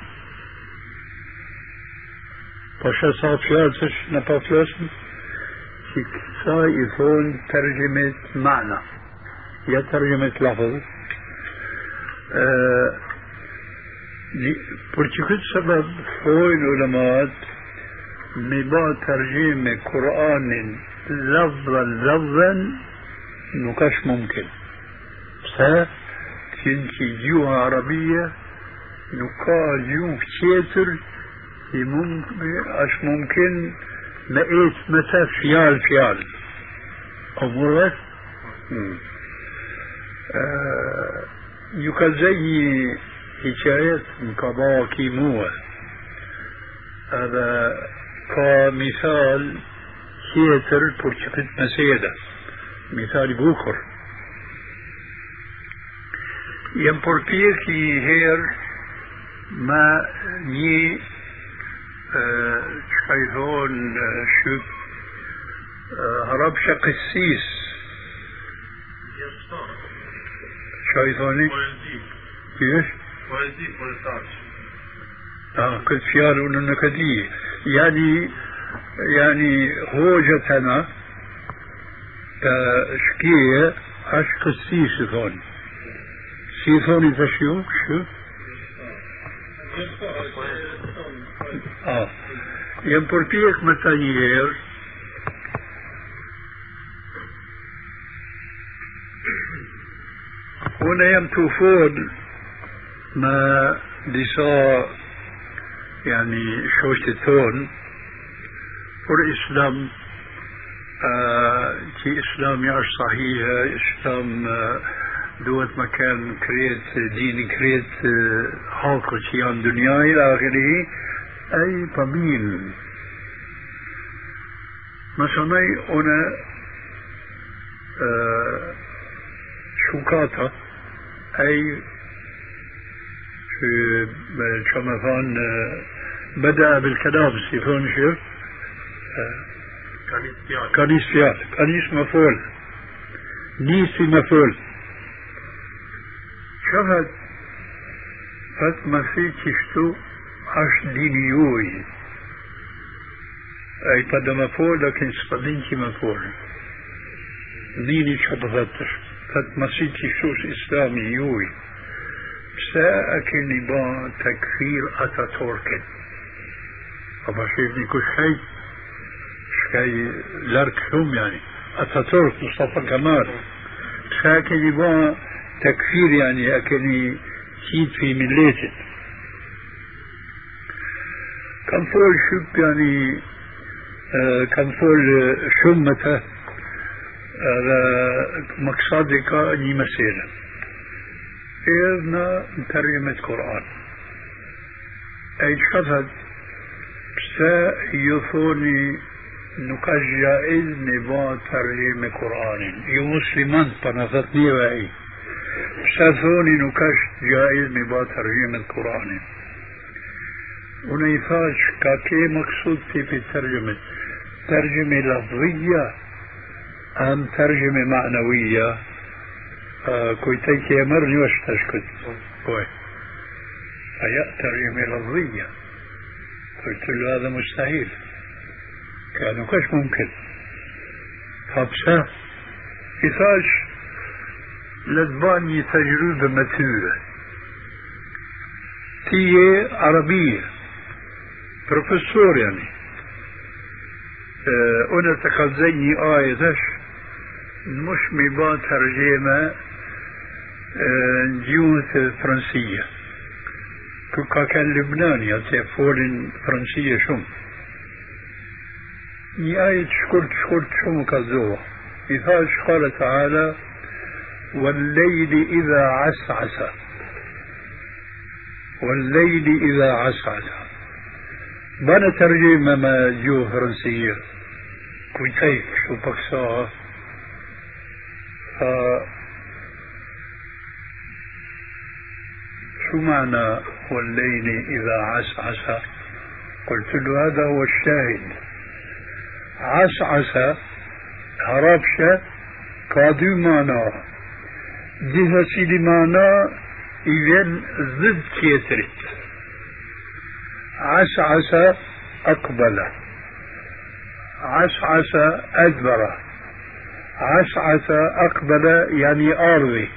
باشا صار فياتش نبا فلاسن سا يثون ترجمة معنى يا ترجمة لفظ أه për që këtë sebeb fojnë ulemat me ba tërgjime Kur'anin lafdhen lafdhen nuk është mumkin pse kënë që gjuha arabia nuk ka gjuhë tjetër që është mumkin me etë me të fjalë fjalë o mërët ju ka zëjë حكاية كباكي موه هذا كمثال كيتر برشقت مسيدة. مثال بوخر يمبورتيك هير ما ني شايفون شو هرب قسيس. شايفوني كيف؟ ويزيد ويزداد آه كنت فيال أنه نكدية يعني يعني هوجتنا شكية عشق السيسفون سيفوني تشيو؟ شو آه يمبورتيك متانيير هنا يمتوفون ما disa يعني شوشتون فور إسلام كي إسلام يعش صحيح إسلام دوت مكان كريت دين كريت حاكو شي عن دنيا إلى آخره أي طمين مثلا أنا شوكاتا. أي في كما كان بدأ بالكلام سيفون شيف كنيس فيال كنيس مفعول نيسي مفعول شفت؟ فت ما في تشتو عش دينيوي أي قد ما فول لكن سبدينكي ما فول ديني شبغتش فت مسيتي شوش إسلامي يوي ساكن با تكفير أتاتورك أبا شيفني كل شيء شكاي لارك شوم يعني أتاتورك مصطفى كمال ساكن با تكفير يعني أكني شيد في مليته كان فول شوب يعني آه كان فول شمته هذا مقصدي كأني مسيرة إذنا ترجمة القرآن أي شفت بسا يثوني نكاش جائز نبا ترجمة قرآن يو مسلمان بنفتني وعي بسا ثوني نكاش جائز نبا ترجمة القرآن ونيفاش كاكي مقصود في ترجمة ترجمة لفظية أم ترجمة معنوية آه كويتيك يمرني وش تشكت كوي فيا ترجمة لفظية قلت له هذا مستحيل كانوا كش ممكن فبسا إثاش لدباني تجربة متوبة تيه عربية بروفيسور يعني أنا تخزيني آية مش مبا ترجمة جيوث فرنسية كوكا كان لبناني فولن فرنسية شم آية شكرت شكرت شم كالزوة إذا قال تعالى والليل إذا عسعس والليل إذا عسعس بنا ترجمة ما جو فرنسية كويتيك شو بكساها ف شو معنى والليل إذا عسعس قلت له هذا هو الشاهد. عسعس هربشة كادو معنى ديها سيدي معنى إذن ضد كيترت عسعس أقبل. عسعس أدبر. عسعس أقبل يعني أرضي.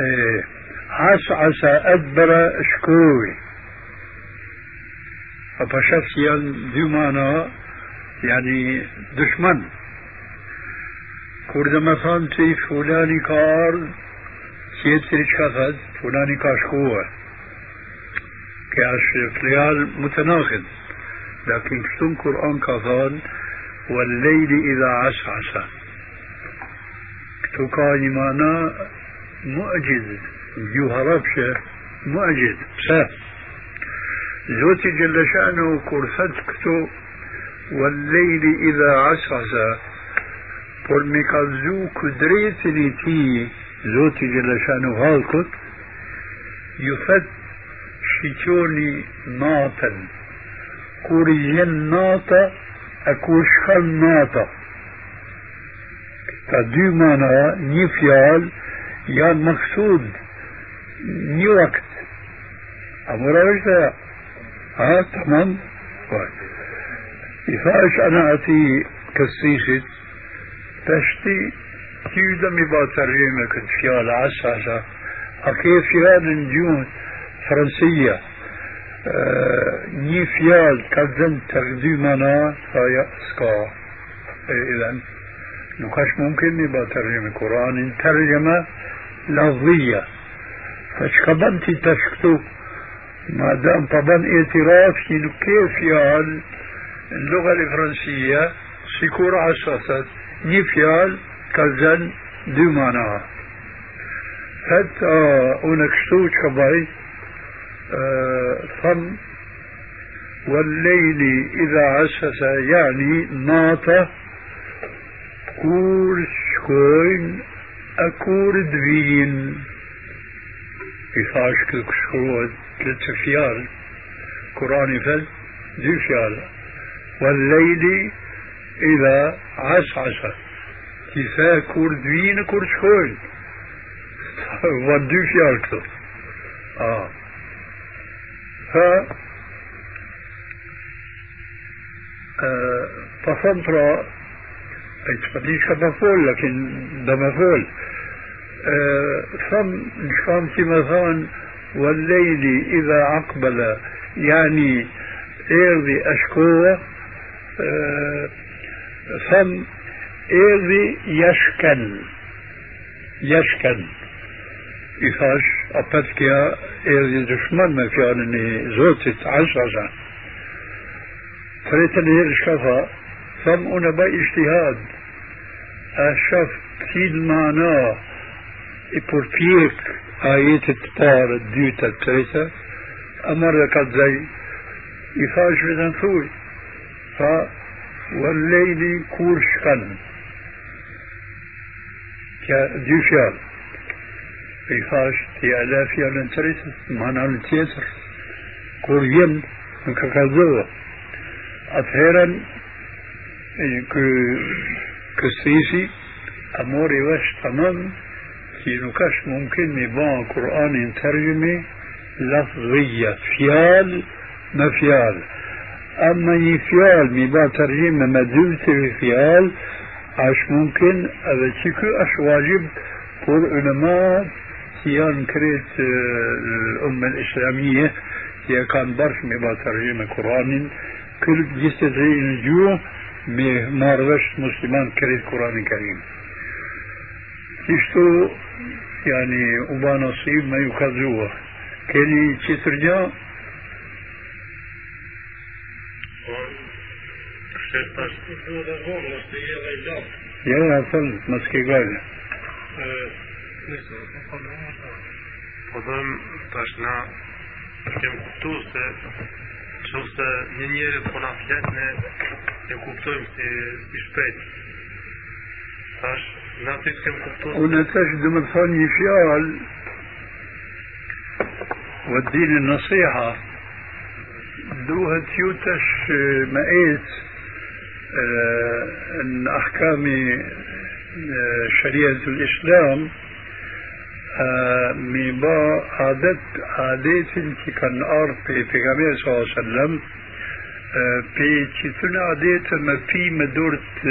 إيه. عسعس أدبر شكوي فشخصيا دمانا يعني دشمن. كورد مثلا في فلاني كار سيتر شخص فلاني كاشكوه كاش فليال متناقض لكن كتن قرآن كفان والليل إذا عسعس تقاني معنا معجز جو هربشة معجز سا زوتي جل شأنه كرفتكتو والليل إذا عسعس por me e ti, Zoti Gjeleshanu halkut, ju thët nata, e kur shkan nata. Ta dy mana, një fjal, janë maksud, një vakt. A mëra është dhe? Ha, tamam? I thash ana ati kësishit, تشتي تيودا مي باترجمة كنت فيها عساسة أكيد فيها نجوم فرنسية ني فيال كذن تقديمنا فيا سكا. إذا نقاش ممكن نبقى ترجمة قرآن ترجمة لفظية. فشكبنتي تشكتو ما دام طبعا اعتراف كيف فيال اللغة الفرنسية؟ سيكور عساسات një fjalë ka zënë dy mana. Thët thëmë والليل إذا عسس يعني ناطة كور شكوين أكور دوين يفاش كل شكوين ثلاث فيال قرآن فل دي فيال والليل إذا عسعس كيفا كور دوين كور شكوين ودو فيال كتب. آه. ف آه، تصدر أي تقدري شاب فول لكن ده مفول فم الفم في فان والليل إذا عقبل يعني ارضي اشكوه آه، فم ارضي يشكن. يشكن. Fol. Thëmë në shkam që me thonë, والليل إذا أقبل يعني إرضي أشكوه ثم إرضي يشكن يشكن يفاش أبتكيا إرضي دشمن ما في أنني زوتت عشرة فريت اللي شفا ثم أنا بقى اجتهاد أشف تيد معناه يبورتيك آيات التار الديوتا التريتا أمر قد زي يفاش بدن ثوي ف والليل كورشكن كديوشال يفاش تي ألاف يالن تريتا معنى التيتر كورين ككذوة أثيرا كسيسي أموري وش تمام. كي نكاش ممكن يبان قرآن ترجمة لفظية فيال ما فيال. أما يفيال ميبا ترجمة مدولة فيال عش ممكن هذا تشكو أش واجب قول علماء كيان كريت الأمة الإسلامية هي كان برش ميبا ترجمة قرآن كل جسد نجوه مارغش مسلمان كريت قرآن كريم Kështu yani u ba nasib me ju kallzua. Keni qitër gja? Ja, Po dhëm tash na kem kuptu se qëse një njëri po na flet ne e kuptojmë si, si shpejt. Tash na ty kem kuptu Unë tash dhe më thonë një fjalë والدين النصيحة دوها تيوتش مقيت ان احكام شريعة الاسلام ميبا عادت عادات انتي كان ارض في پیغمبر صلى الله عليه وسلم في تيتون عادات ما في مدورت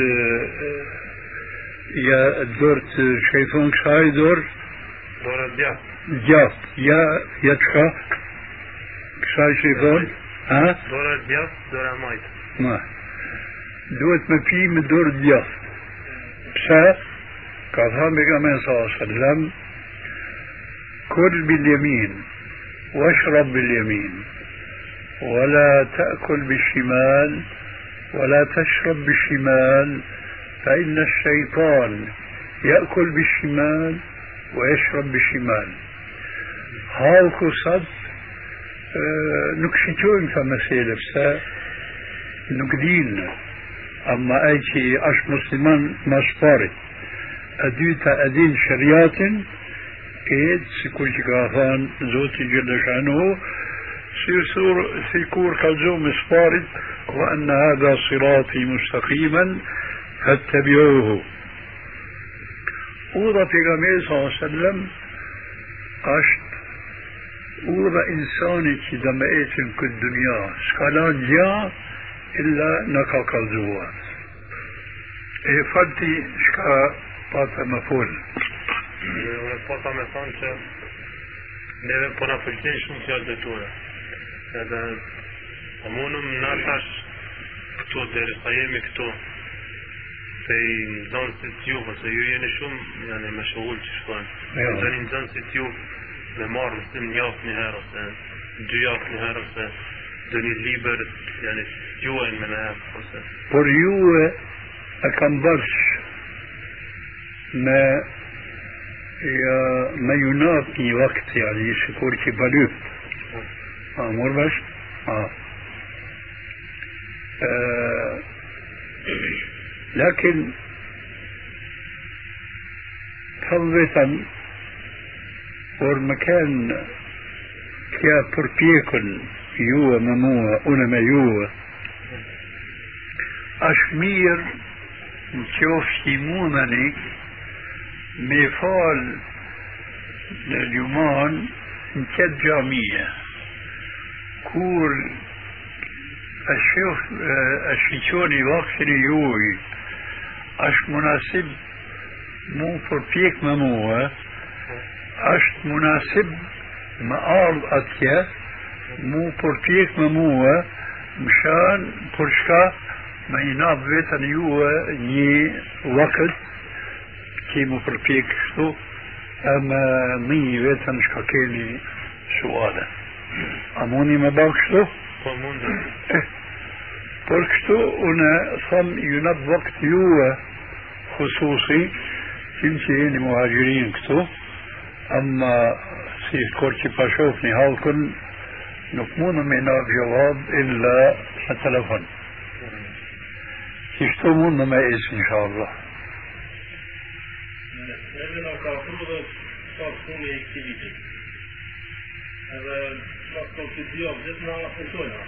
يا دورت شيطان شاي دور ja të ka, kësaj që i thonë, ha? Dora djath, dora majt. Ma, duhet me pi me dorë djathtë. Pse? Ka thënë me ka me sa sallam, كل باليمين واشرب باليمين ولا تأكل بالشمال ولا تشرب بالشمال فإن الشيطان يأكل بالشمال ويشرب بالشمال. هاوكو صد نكشتون فمسيلة بسا؟ نكدين أما أيتي أش مسلمان مسفاري أديتا أدين شريات إيد سيكون شكاثان زوتي جل شأنه سيسور سيكور كالزو مسفارد وأن هذا صراطي مستقيما فاتبعوه ورا پیغمبر صلی الله علیه وسلم është ورا إنساني كي دمئتن كل الدنيا سكالان جا إلا نكا كالزوا إيه فلتي شكا باتا مفول Unë po ta me thonë që neve po na pëlqen shumë fjalët e tua. Edhe po mundum na tash këtu deri sa jemi këtu se i nxënësit ju, ose ju jeni shumë janë me shohull që shkojnë. Do një nxënësit ju me marrë mësim një javë një herë ose dy javë një herë ose do një liber janë gjuajnë me në herë ose Por juve e kam bërsh me me junat një vakt yani sikur që balyp a mor bash a آه، لكن فضة والمكان كيا بربيكن يوا مموا أنا ما يوا. أشمير نشوف مونني ميفال اليومان نكد جامية. كور الشيخ آه، الشيشوني وقتني يوي. أش مناسب مو فرفيك مموه. أش مناسب مقال أتيا. مو فرفيك مموه. مشان برشكا ما يناب تقييمه في الفيك شو اما مي بيتا مش كاكيني سؤالا اموني ما باك شو قلت شو أنا صم ينب وقت يوا خصوصي تمشي يعني مهاجرين كتو اما سي كورتي باشوفني هاوكن نكمون من جواب الا التلفون كيف تمون ما إيش ان شاء الله Neve nga ka afru dhe ka puni i këti viti. Edhe pas të të dy gjithë nga puntojna.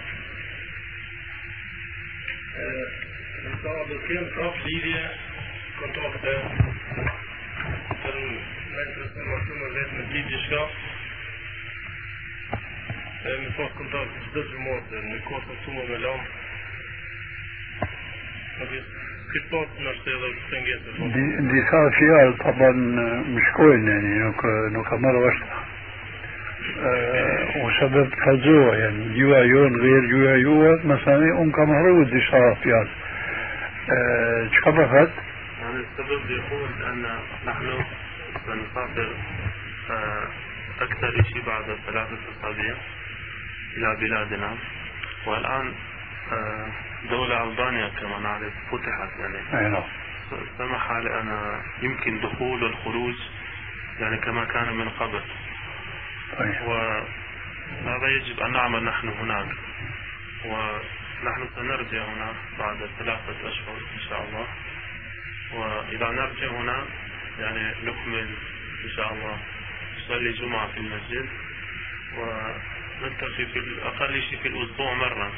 Në ka do të kemë prap lidhje, kontakte, për në interesën ma shumë vetë me ditë gjithka. E me pas kontakt çdo motë, në kohë të shumë me lamë. Këtë disa fjalë taban më shkojnë yani nuk nuk ka marrë vesh وسبب كالزوع يعني جوا يون غير جوا يوا مثلا ام كمهرو دي فيال شكبفت يعني السبب يقول أن نحن سنسافر أكثر شيء بعد ثلاثة أسابيع إلى بلادنا والآن دولة ألبانيا كما نعرف فتحت يعني. أي نعم. سمح لنا يمكن دخول والخروج يعني كما كان من قبل. طيب وهذا يجب أن نعمل نحن هناك. ونحن سنرجع هنا بعد ثلاثة أشهر إن شاء الله. وإذا نرجع هنا يعني نكمل إن شاء الله. نصلي جمعة في المسجد. ونلتقي في أقل شيء في الأسبوع مرة.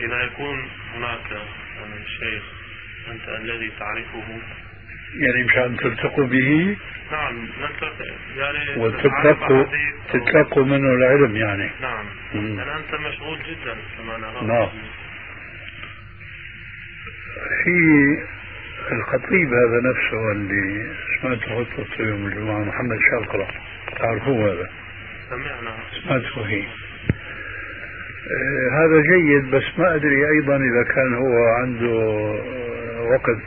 إذا يكون هناك يعني شيخ أنت الذي تعرفه. يعني مشان تلتقوا به؟ نعم نلتقي يعني وتتلقوا تتلقوا منه العلم يعني. نعم. مم. يعني أنت مشغول جدا كما نرى. نعم. في الخطيب هذا نفسه اللي سمعت خطبته يوم الجمعة محمد شاقرة. تعرفوه هذا؟ سمعنا. سمعته فيه آه، هذا جيد بس ما أدري أيضا إذا كان هو عنده آه، وقت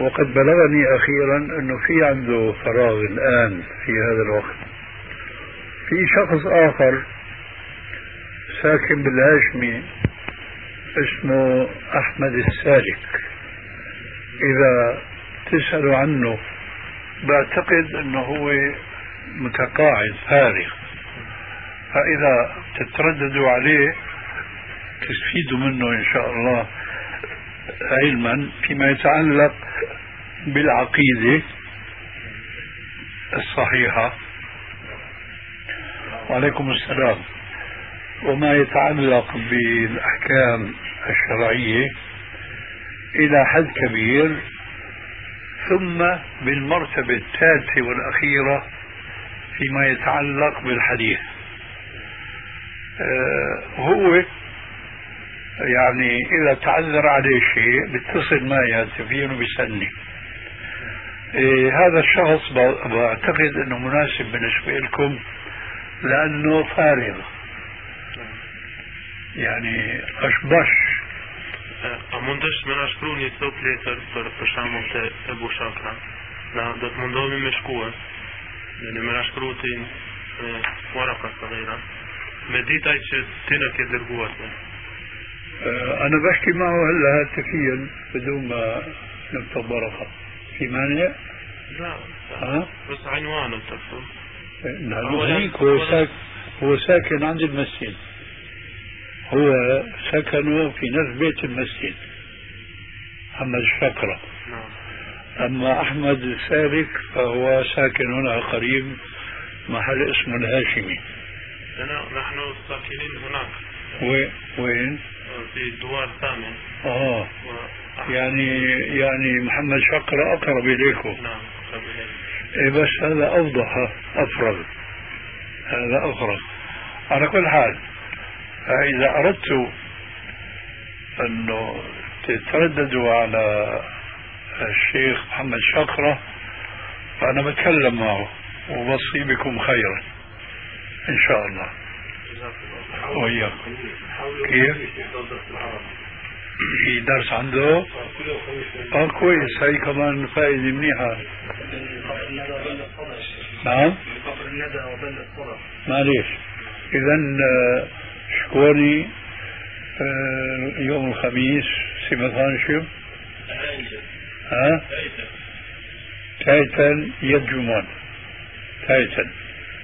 وقد بلغني أخيرا أنه في عنده فراغ الآن في هذا الوقت. في شخص آخر ساكن بالهاشمي اسمه أحمد السالك. إذا تسألوا عنه بعتقد أنه هو متقاعد فارغ. فإذا تترددوا عليه تستفيدوا منه إن شاء الله علما فيما يتعلق بالعقيدة الصحيحة. وعليكم السلام. وما يتعلق بالأحكام الشرعية إلى حد كبير ثم بالمرتبة الثالثة والأخيرة فيما يتعلق بالحديث. هو يعني إذا تعذر عليه شيء بيتصل معي هاتفيا وبيسألني إيه هذا الشخص بعتقد أنه مناسب بالنسبة لكم لأنه فارغ يعني أشبش A mundesh me na shkru një cop letër për për shembull te Ebu Shakra. Na do të mundohemi me shkuar. Dhe ne me na shkru ti me waraka صغيرة na ke dërguar te. آه، أنا بحكي معه هلا هاتفيا بدون ما نكتب ورقة. في مانع؟ لا. ها؟ بس عنوانه تكتب نعم أولاً- هيك هو أولاً- ساكن هو ساكن عند المسجد. هو سكنه في نفس بيت المسجد. محمد الشقرة نعم. أما أحمد السالك فهو ساكن هنا قريب محل اسمه الهاشمي. أنا نحن ساكنين هناك. وين وين؟ في الدوار الثامن و... يعني يعني محمد شقرة أقرب إليكم. نعم قبل إيه بس هذا أوضح أفرغ هذا أفرغ على كل حال فإذا أردت أنه تترددوا على الشيخ محمد شقرة فأنا بتكلم معه وبصي بكم خيرا. إن شاء الله وإياكم كيف؟ في درس عنده؟ آه كويس هي كمان فائدة منيحة نعم؟ معليش إذا آه، شكوني آه، يوم الخميس سمثان شو؟ ها؟ تايتن يجمون تايتن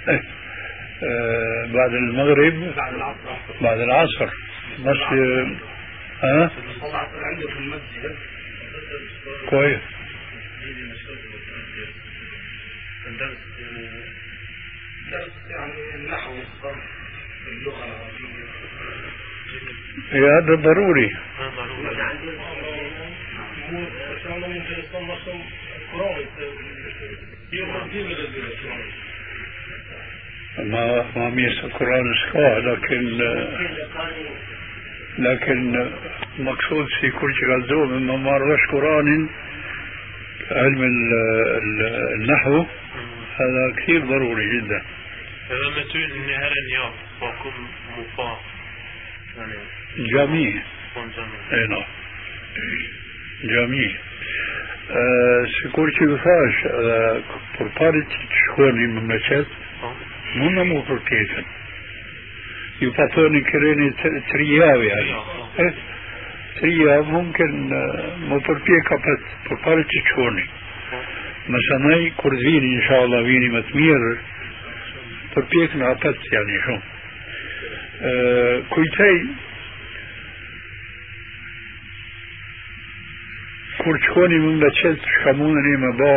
آه، بعد المغرب بعد العصر. بعد العصر. بس ها؟ عنده في المسجد كويس درس يعني النحو والصرف إيه، هذا ضروري ما ما ميس القرآن سكوا لكن لكن مقصود في كل شيء غزو من ممارس قرآن علم ال- ال- النحو هذا كثير ضروري جدا. në javë, po kum mu pa. Tani, جميع. إي نعم. جميل آه sikur që ju thash edhe Mund në mu për tjetën. Ju pa thoni këreni të- tri javë yani. Eh, tri javë mumkin uh, më përpjeka për, për pare që qoni. Mësënaj, kur vini, inshallah, vini më të mirë, përpjek në apet yani shumë. Uh, kujtej, kur qoni më nga qëtë shka mundeni me ba,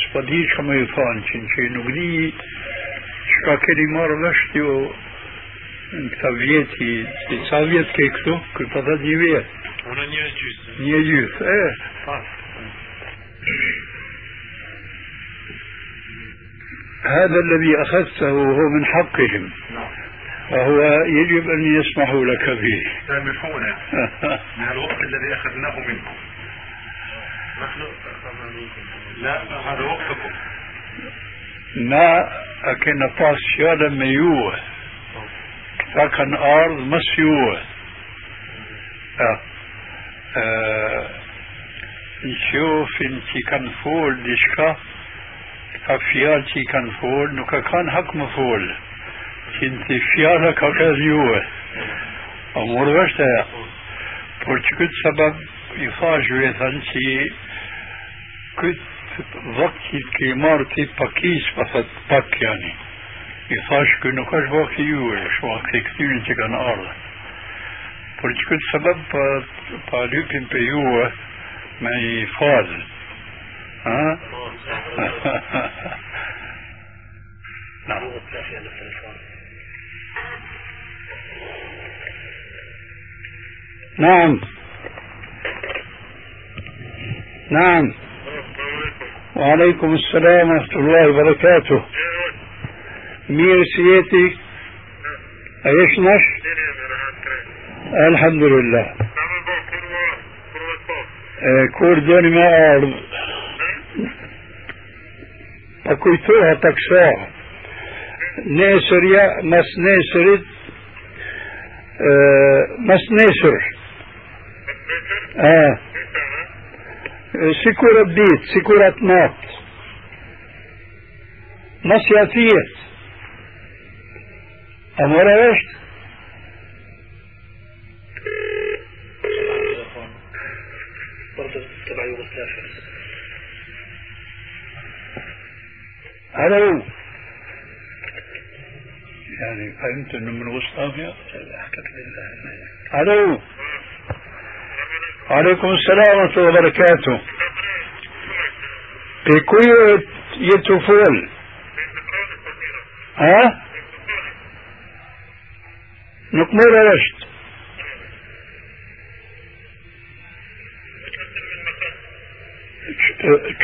s'pa di që më ju thanë, që, që nuk di Shka keni marrë vesh ju në këta vjeti, si sa vjet ke këtu? Këtë të thët një vjet, unë një gjysë. një gjyth, e, Pas. هذا الذي أخذته هو من حقهم وهو يجب أن يسمحوا لك فيه سامحونا من الوقت الذي أخذناه منكم نحن. لا هذا وقتكم e, folë diçka ka fjalë që i kanë folë nuk e kanë hak më folë që në të fjala ka ka juve a mërë vështë e por që këtë sabab i thash vetën që këtë vakti ke marrë ti pakis pa thët pak yani i thash kë nuk është vakti juve është vakti i këtyrin që kanë ardhë por që këtë sabab pa, pa lypin për juve me i falë ha? نعم نعم نعم وعليكم السلام ورحمة الله وبركاته. مير سيتي أيش نش؟ الحمد لله. آه، كوردوني ما أعرض. أكويتوها تكسوها. نيسر يا مس نيسرت آه، مس نيسر. آه. سيكورة بيت سيكورة نات نصياتية أمورا إيش برضه تبع يوغوسلافيا ألو يعني فهمت إنه من وسطافيا حكت بالله ألو عليكم السلام ورحمة الله وبركاته. بكوية يتفول ها نقمر رشد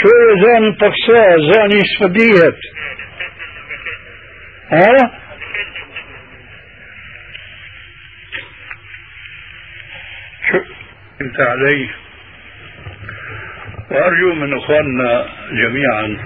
شو زان تقصى زان يسفديت ها أنت عليه. وأرجو من إخواننا جميعا